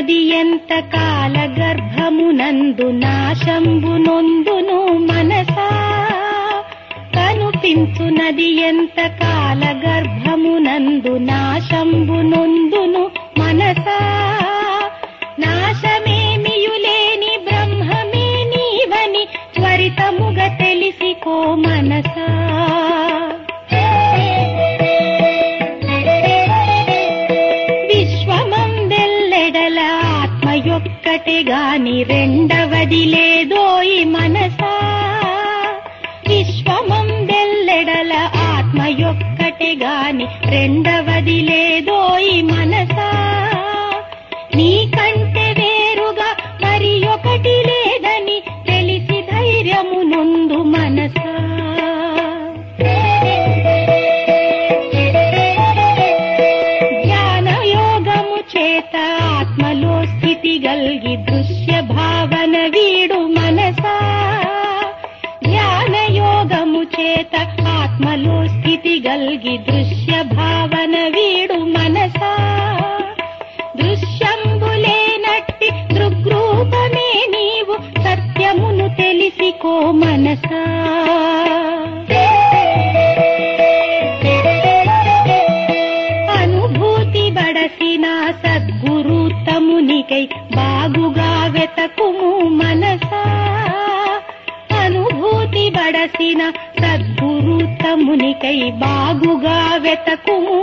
అది ఎంత కాల గర్భమునందు నాశంబునొందును మనసా? కనుపించునది ఎంత కాల గర్భమునందు నాశంబునొందును మనసా? నాశమేమియులేని బ్రహ్మమే నీవని త్వరితముగా తెలిసికో మనసా? మనసా. ఆత్మ యొక్కటి గాని రెండవది లే ಆಗಿದ್ರು బాగుగా వెతకుము.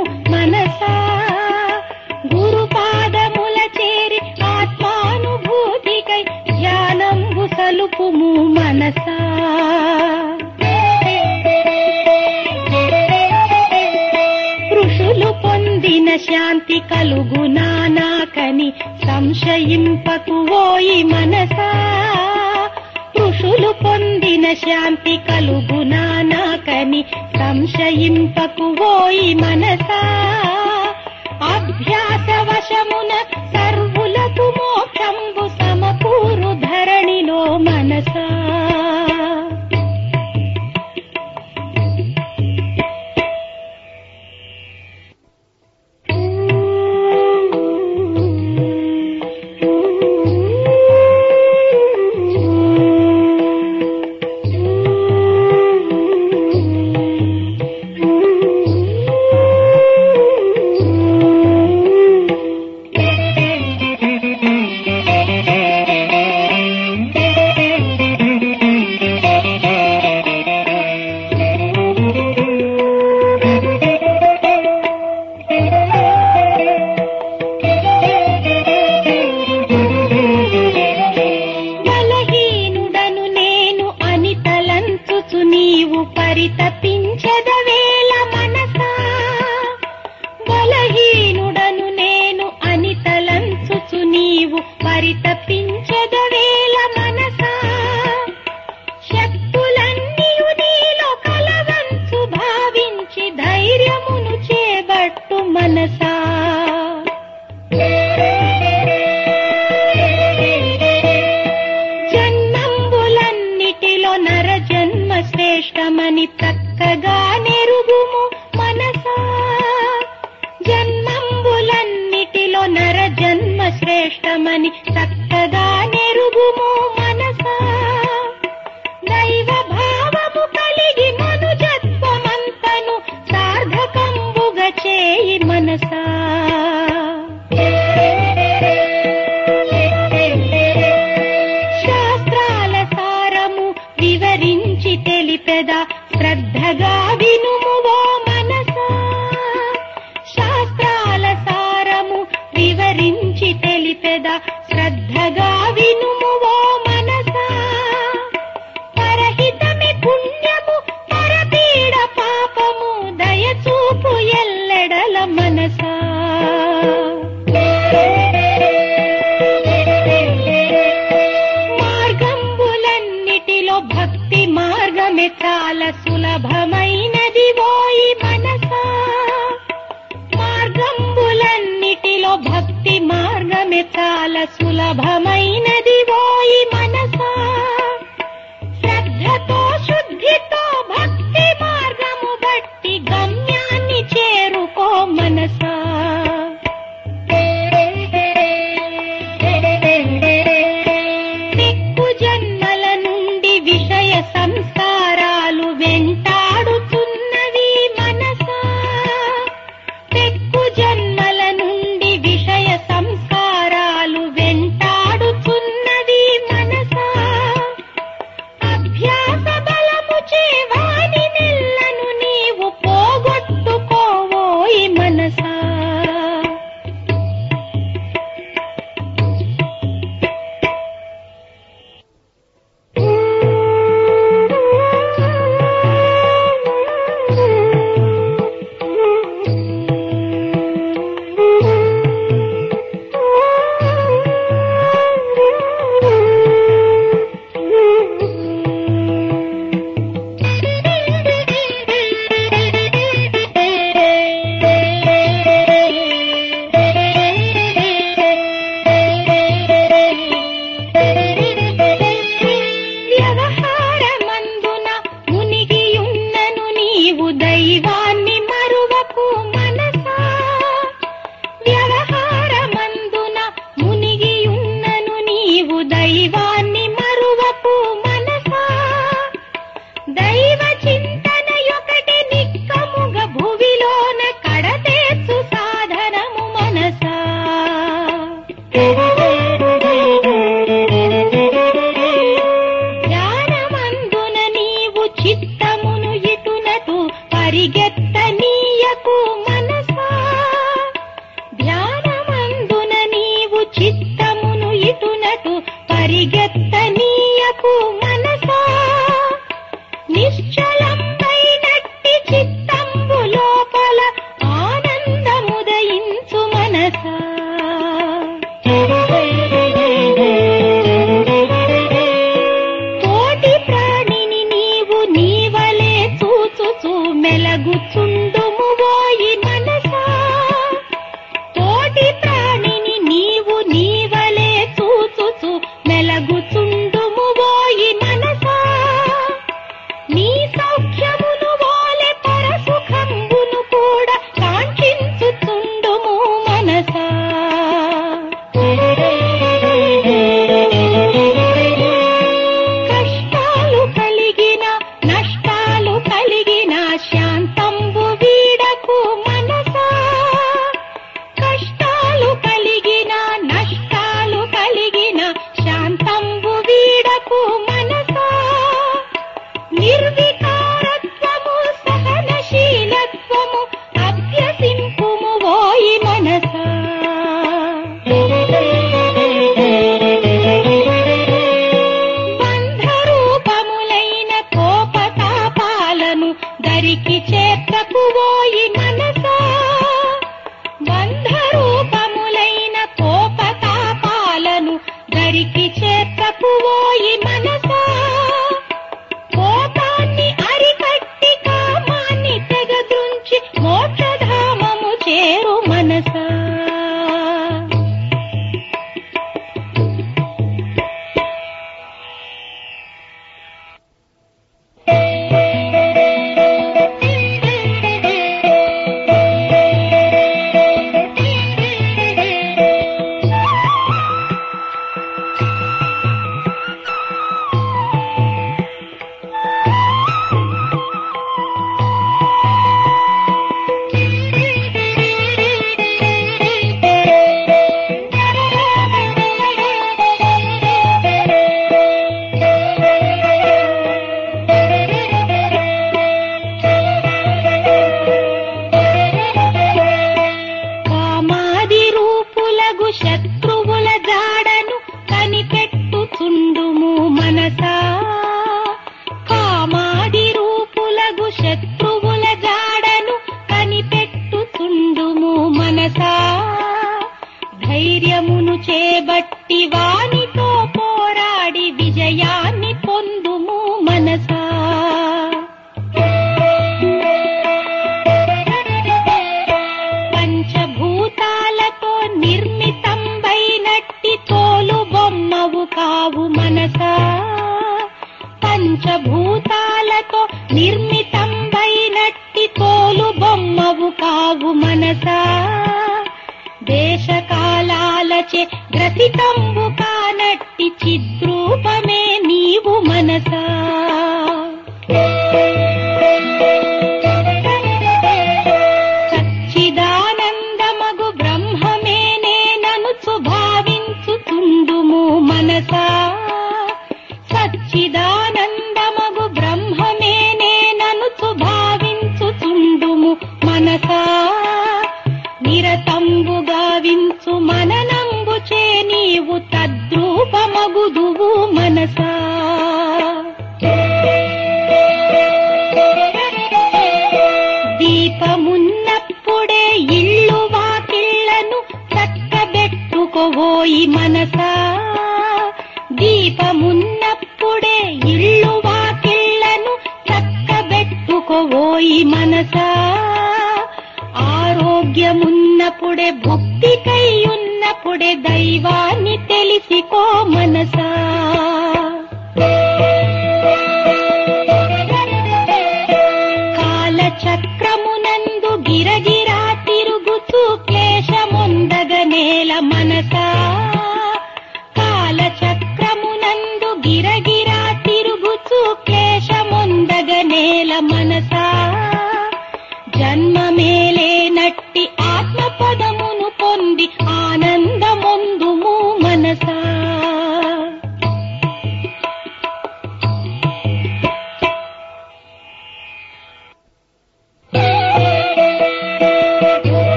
श्रद्धा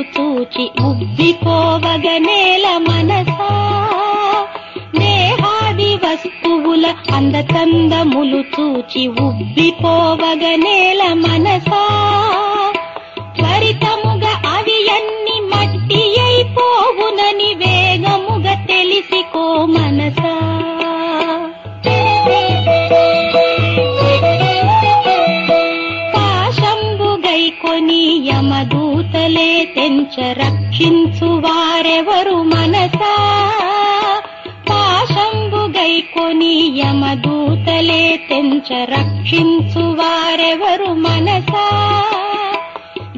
చూచి ముగ్గిపోవగనేల మనసా. నేహాది వస్తువుల అందచందములు చూచి ఉబ్బిపోవగనేల మనసా. త్వరితముగా అవి అన్ని రక్షించు వారెవరు మనసా? పాశంబుగై కొని యమదూతలే తెంచ రక్షించు వారెవరు మనసా?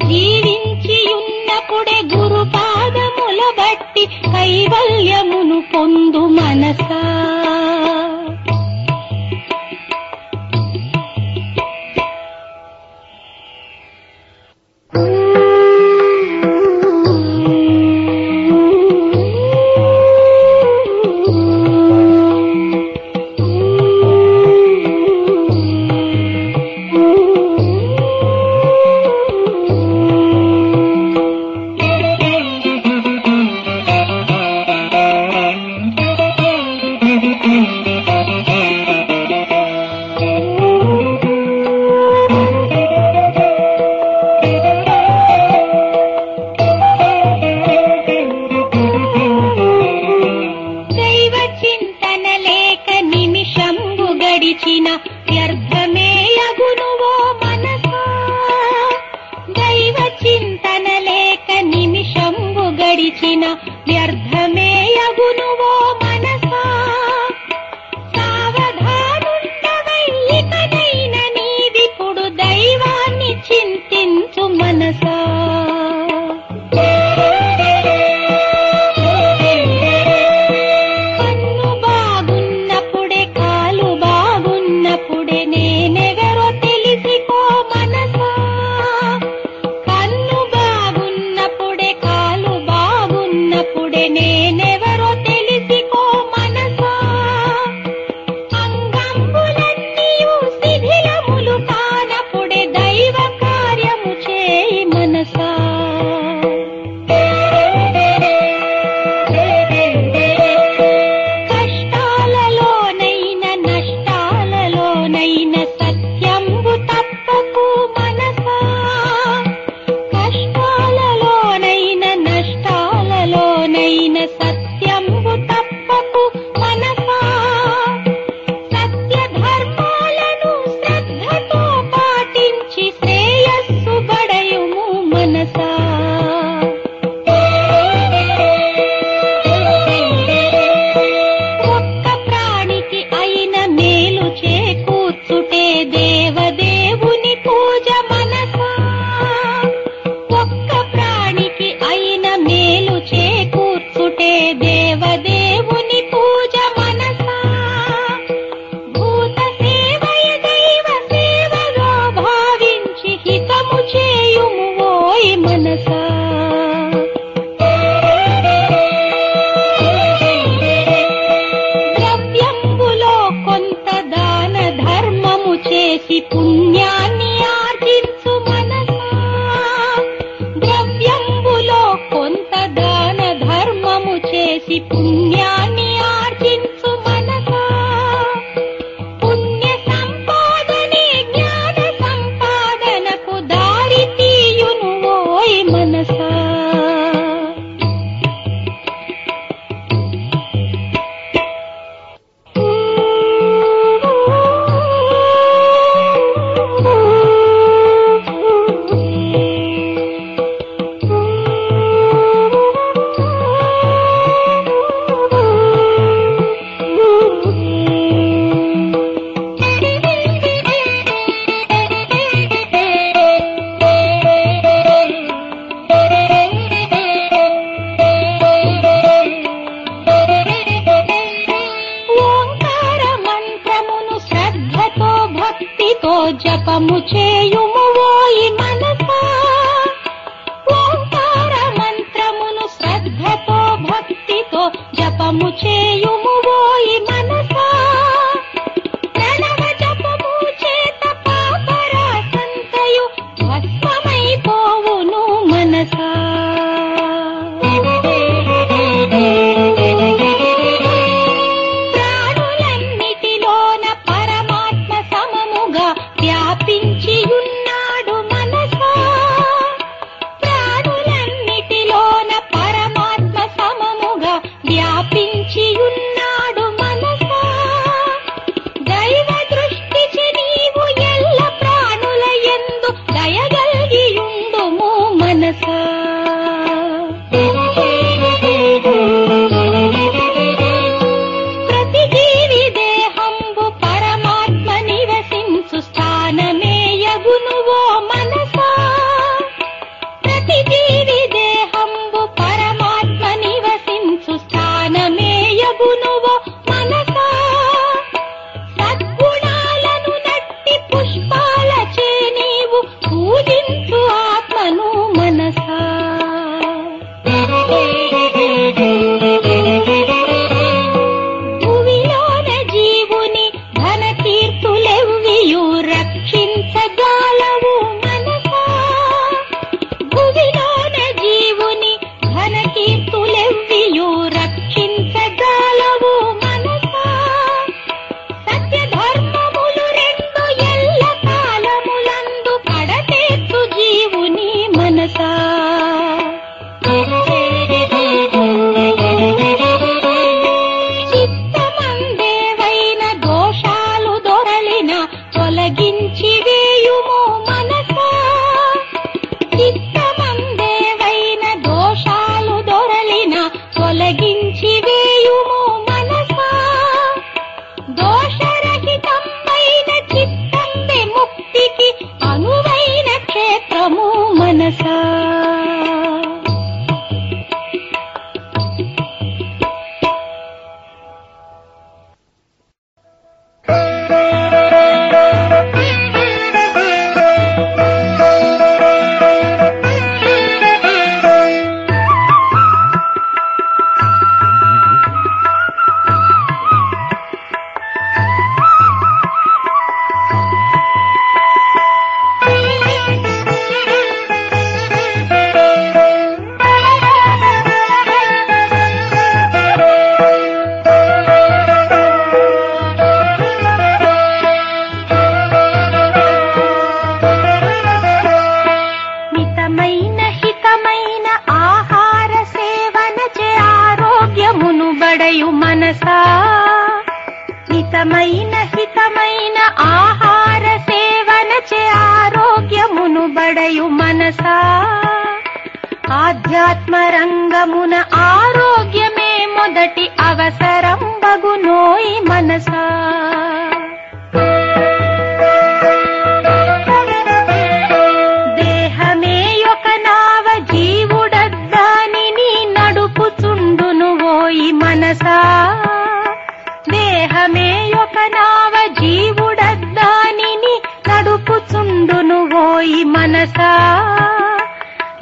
జీవించియున్నప్పుడే గురుపాదముల బట్టి కైవల్యమును పొందు మనసా? Ooh.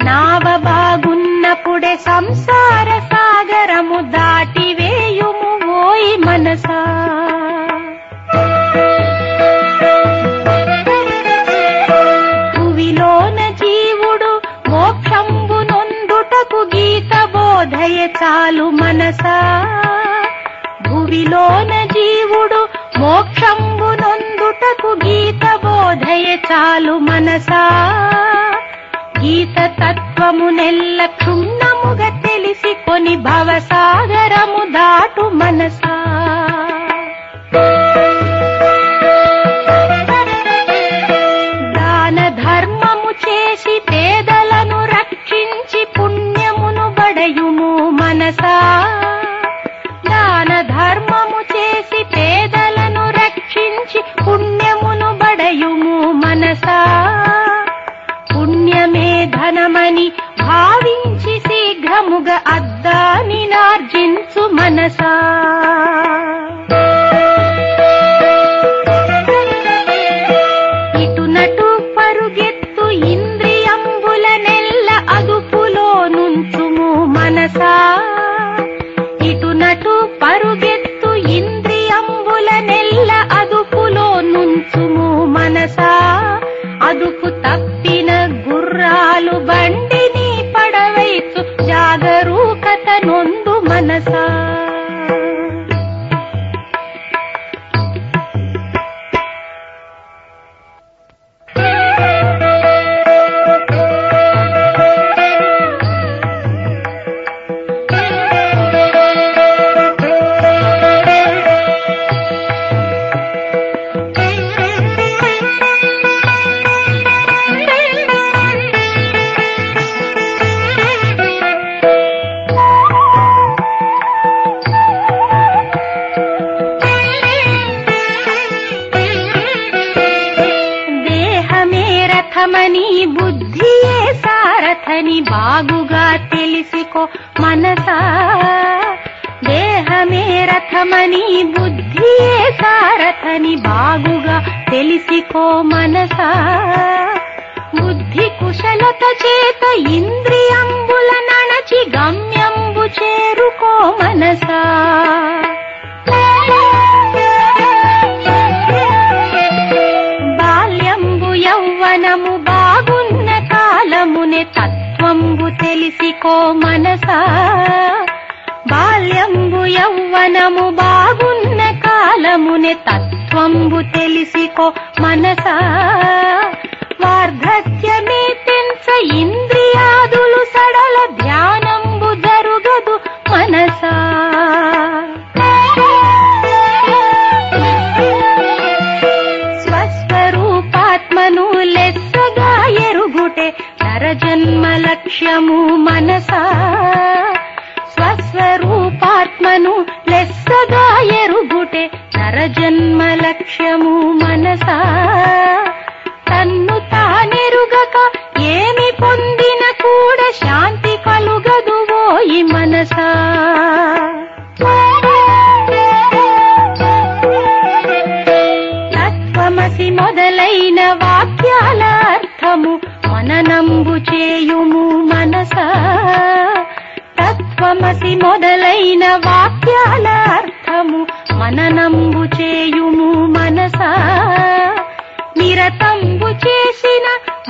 నావ బాగున్నప్పుడే సంసార సాగరము దాటివేయుము ఓయి మనసా. భువిలోన జీవుడు మోక్షంబు నొందుటకు గీత బోధయ చాలు మనసా. భువిలోన జీవుడు మోక్షంబు నొందుటకు గీత బోధయ చాలు మనసా. भव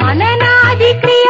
మననాది క్రియలచే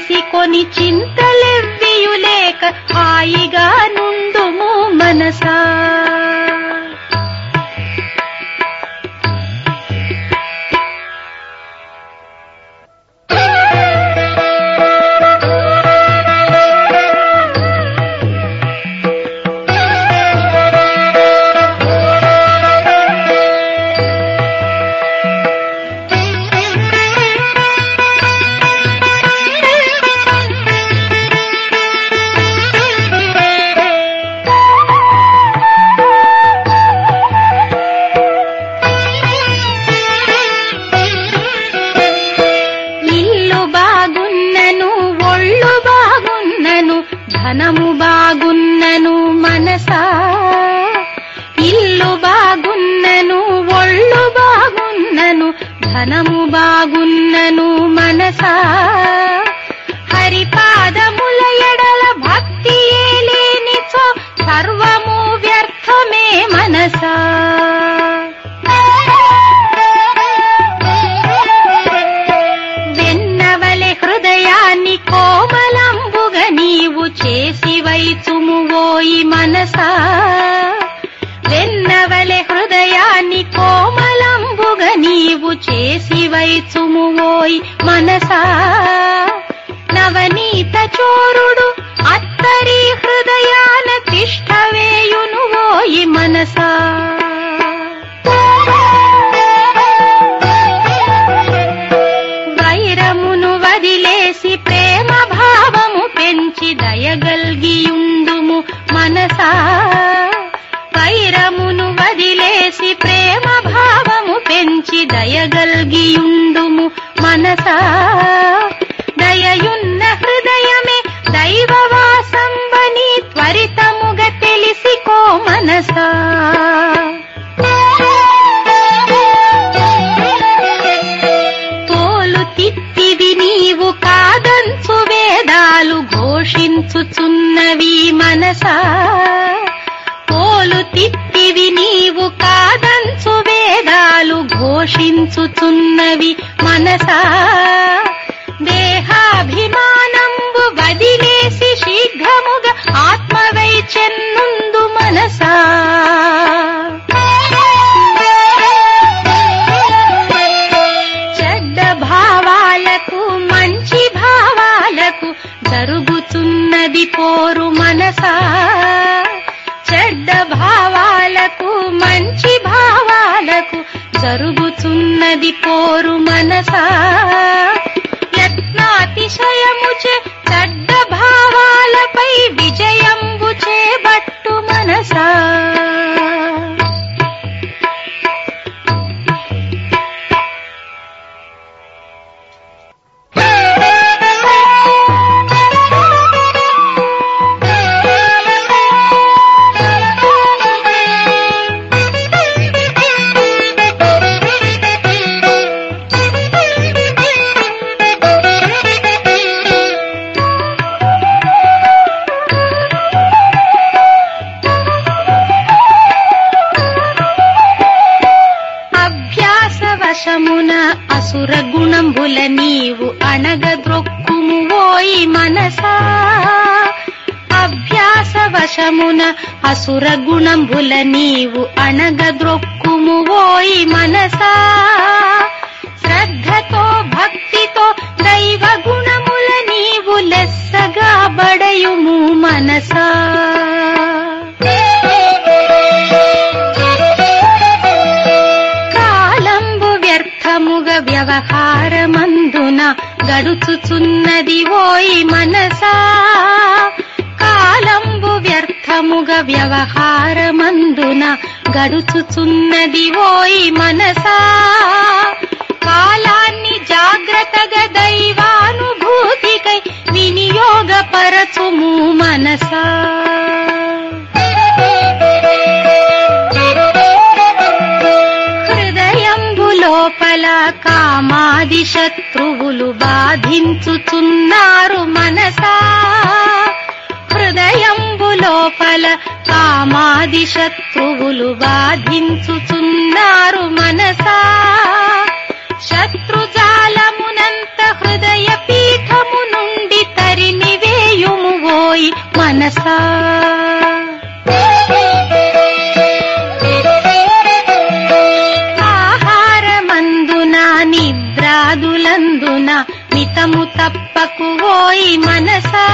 తత్వంబు తెలిసి కొని చింతలెవ్వియులేక హాయిగా ద్రొక్కుము ఓయి మనసా. శ్రద్ధతో భక్తితో దైవ గుణముల నీవు లెస్సగా బడయుము మనసా. కాలంబు వ్యర్థముగ వ్యవహారమందున గడుచుచున్నది ఓయి మనసా. కాలంబు వ్యర్థ వ్యర్థముగ వ్యవహారమందున గడుచుచున్నది ఓయి మనసా. కాలాన్ని జాగ్రత్తగా దైవానుభూతికై వినియోగపరచుము మనసా. లోపల కామాది శత్రువులు బాధించుచున్నారు మనసా. హృదయంబులోపల కామాది శత్రువులు బాధించుచున్నారు మనసా. శత్రుజాలమునంత హృదయ పీఠము నుండి తరిమివేయుము ఓయి మనసా. ఆహారమందున నిద్రాదులందున మితము తప్పకు ఓయి మనసా.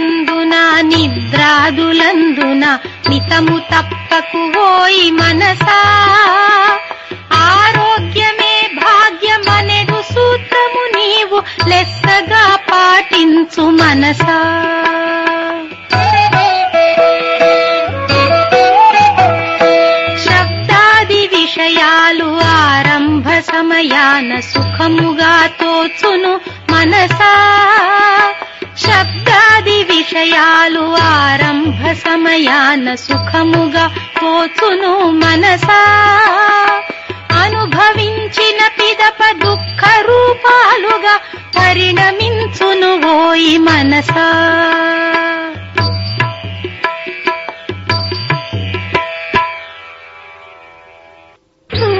ఆహారమందున నిద్రాదులందున మితము తప్పకు ఓయి మనసా? ఆరోగ్యమే భాగ్యమనెడు సూత్రము నీవు లెస్సగా పాటించు మనసా. శబ్దాది విషయాలు ఆరంభ సమయాన సుఖముగా తోచును మనసా. శబ్ద విషయాలు ఆరంభ సమయాన సుఖముగా పోతును మనసా అనుభవించిన పిదప దుఃఖ రూపాలుగా పరిణమించును ఓయి మనసా Hmm.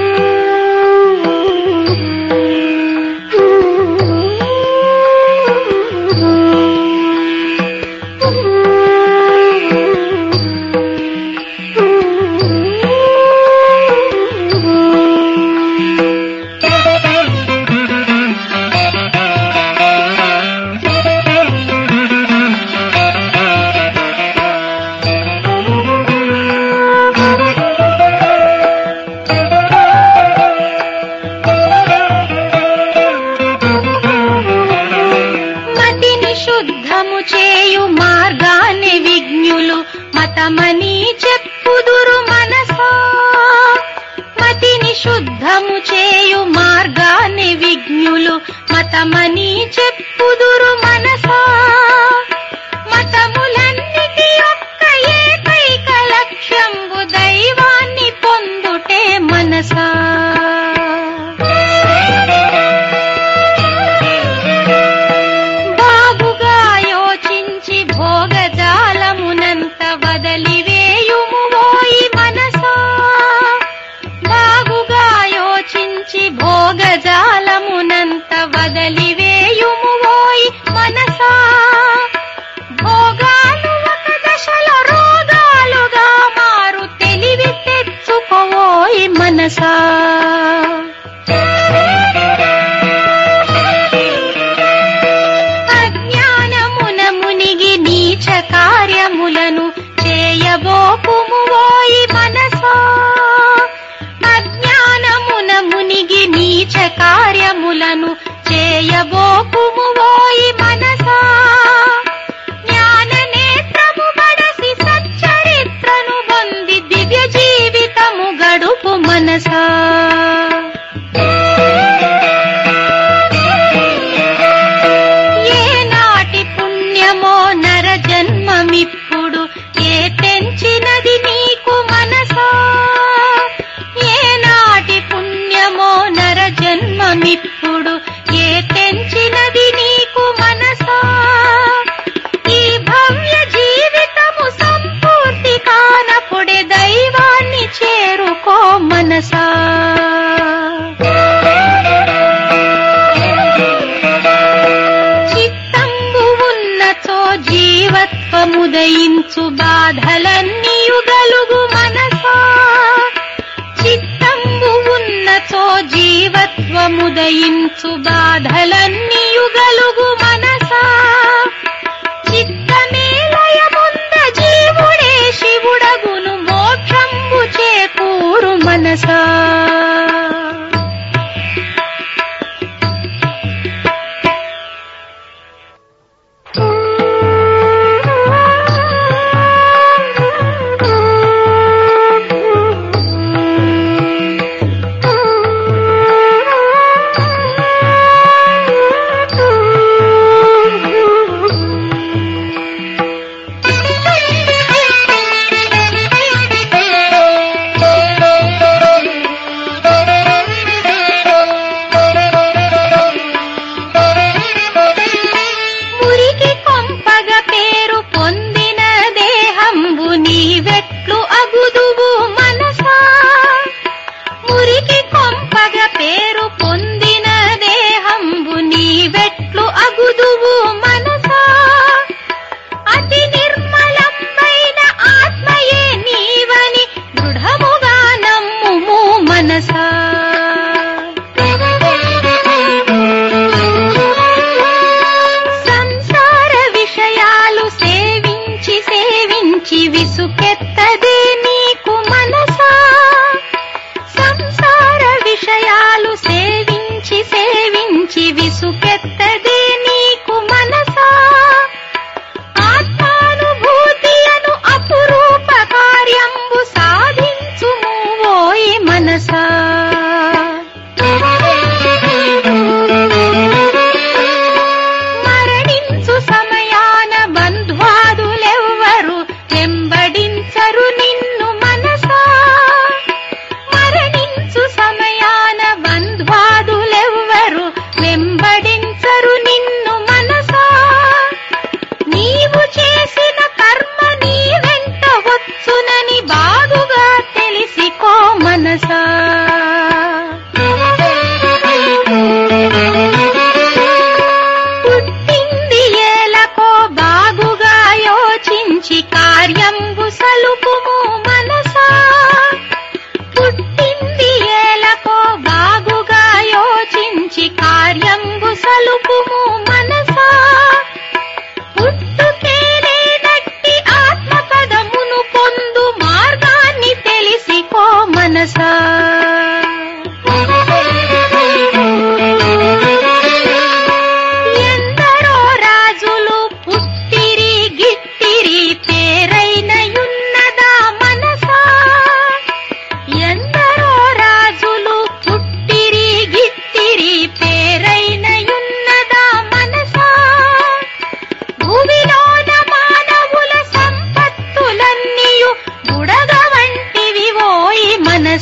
మతమని చెప్పుదురు మనసా. যাব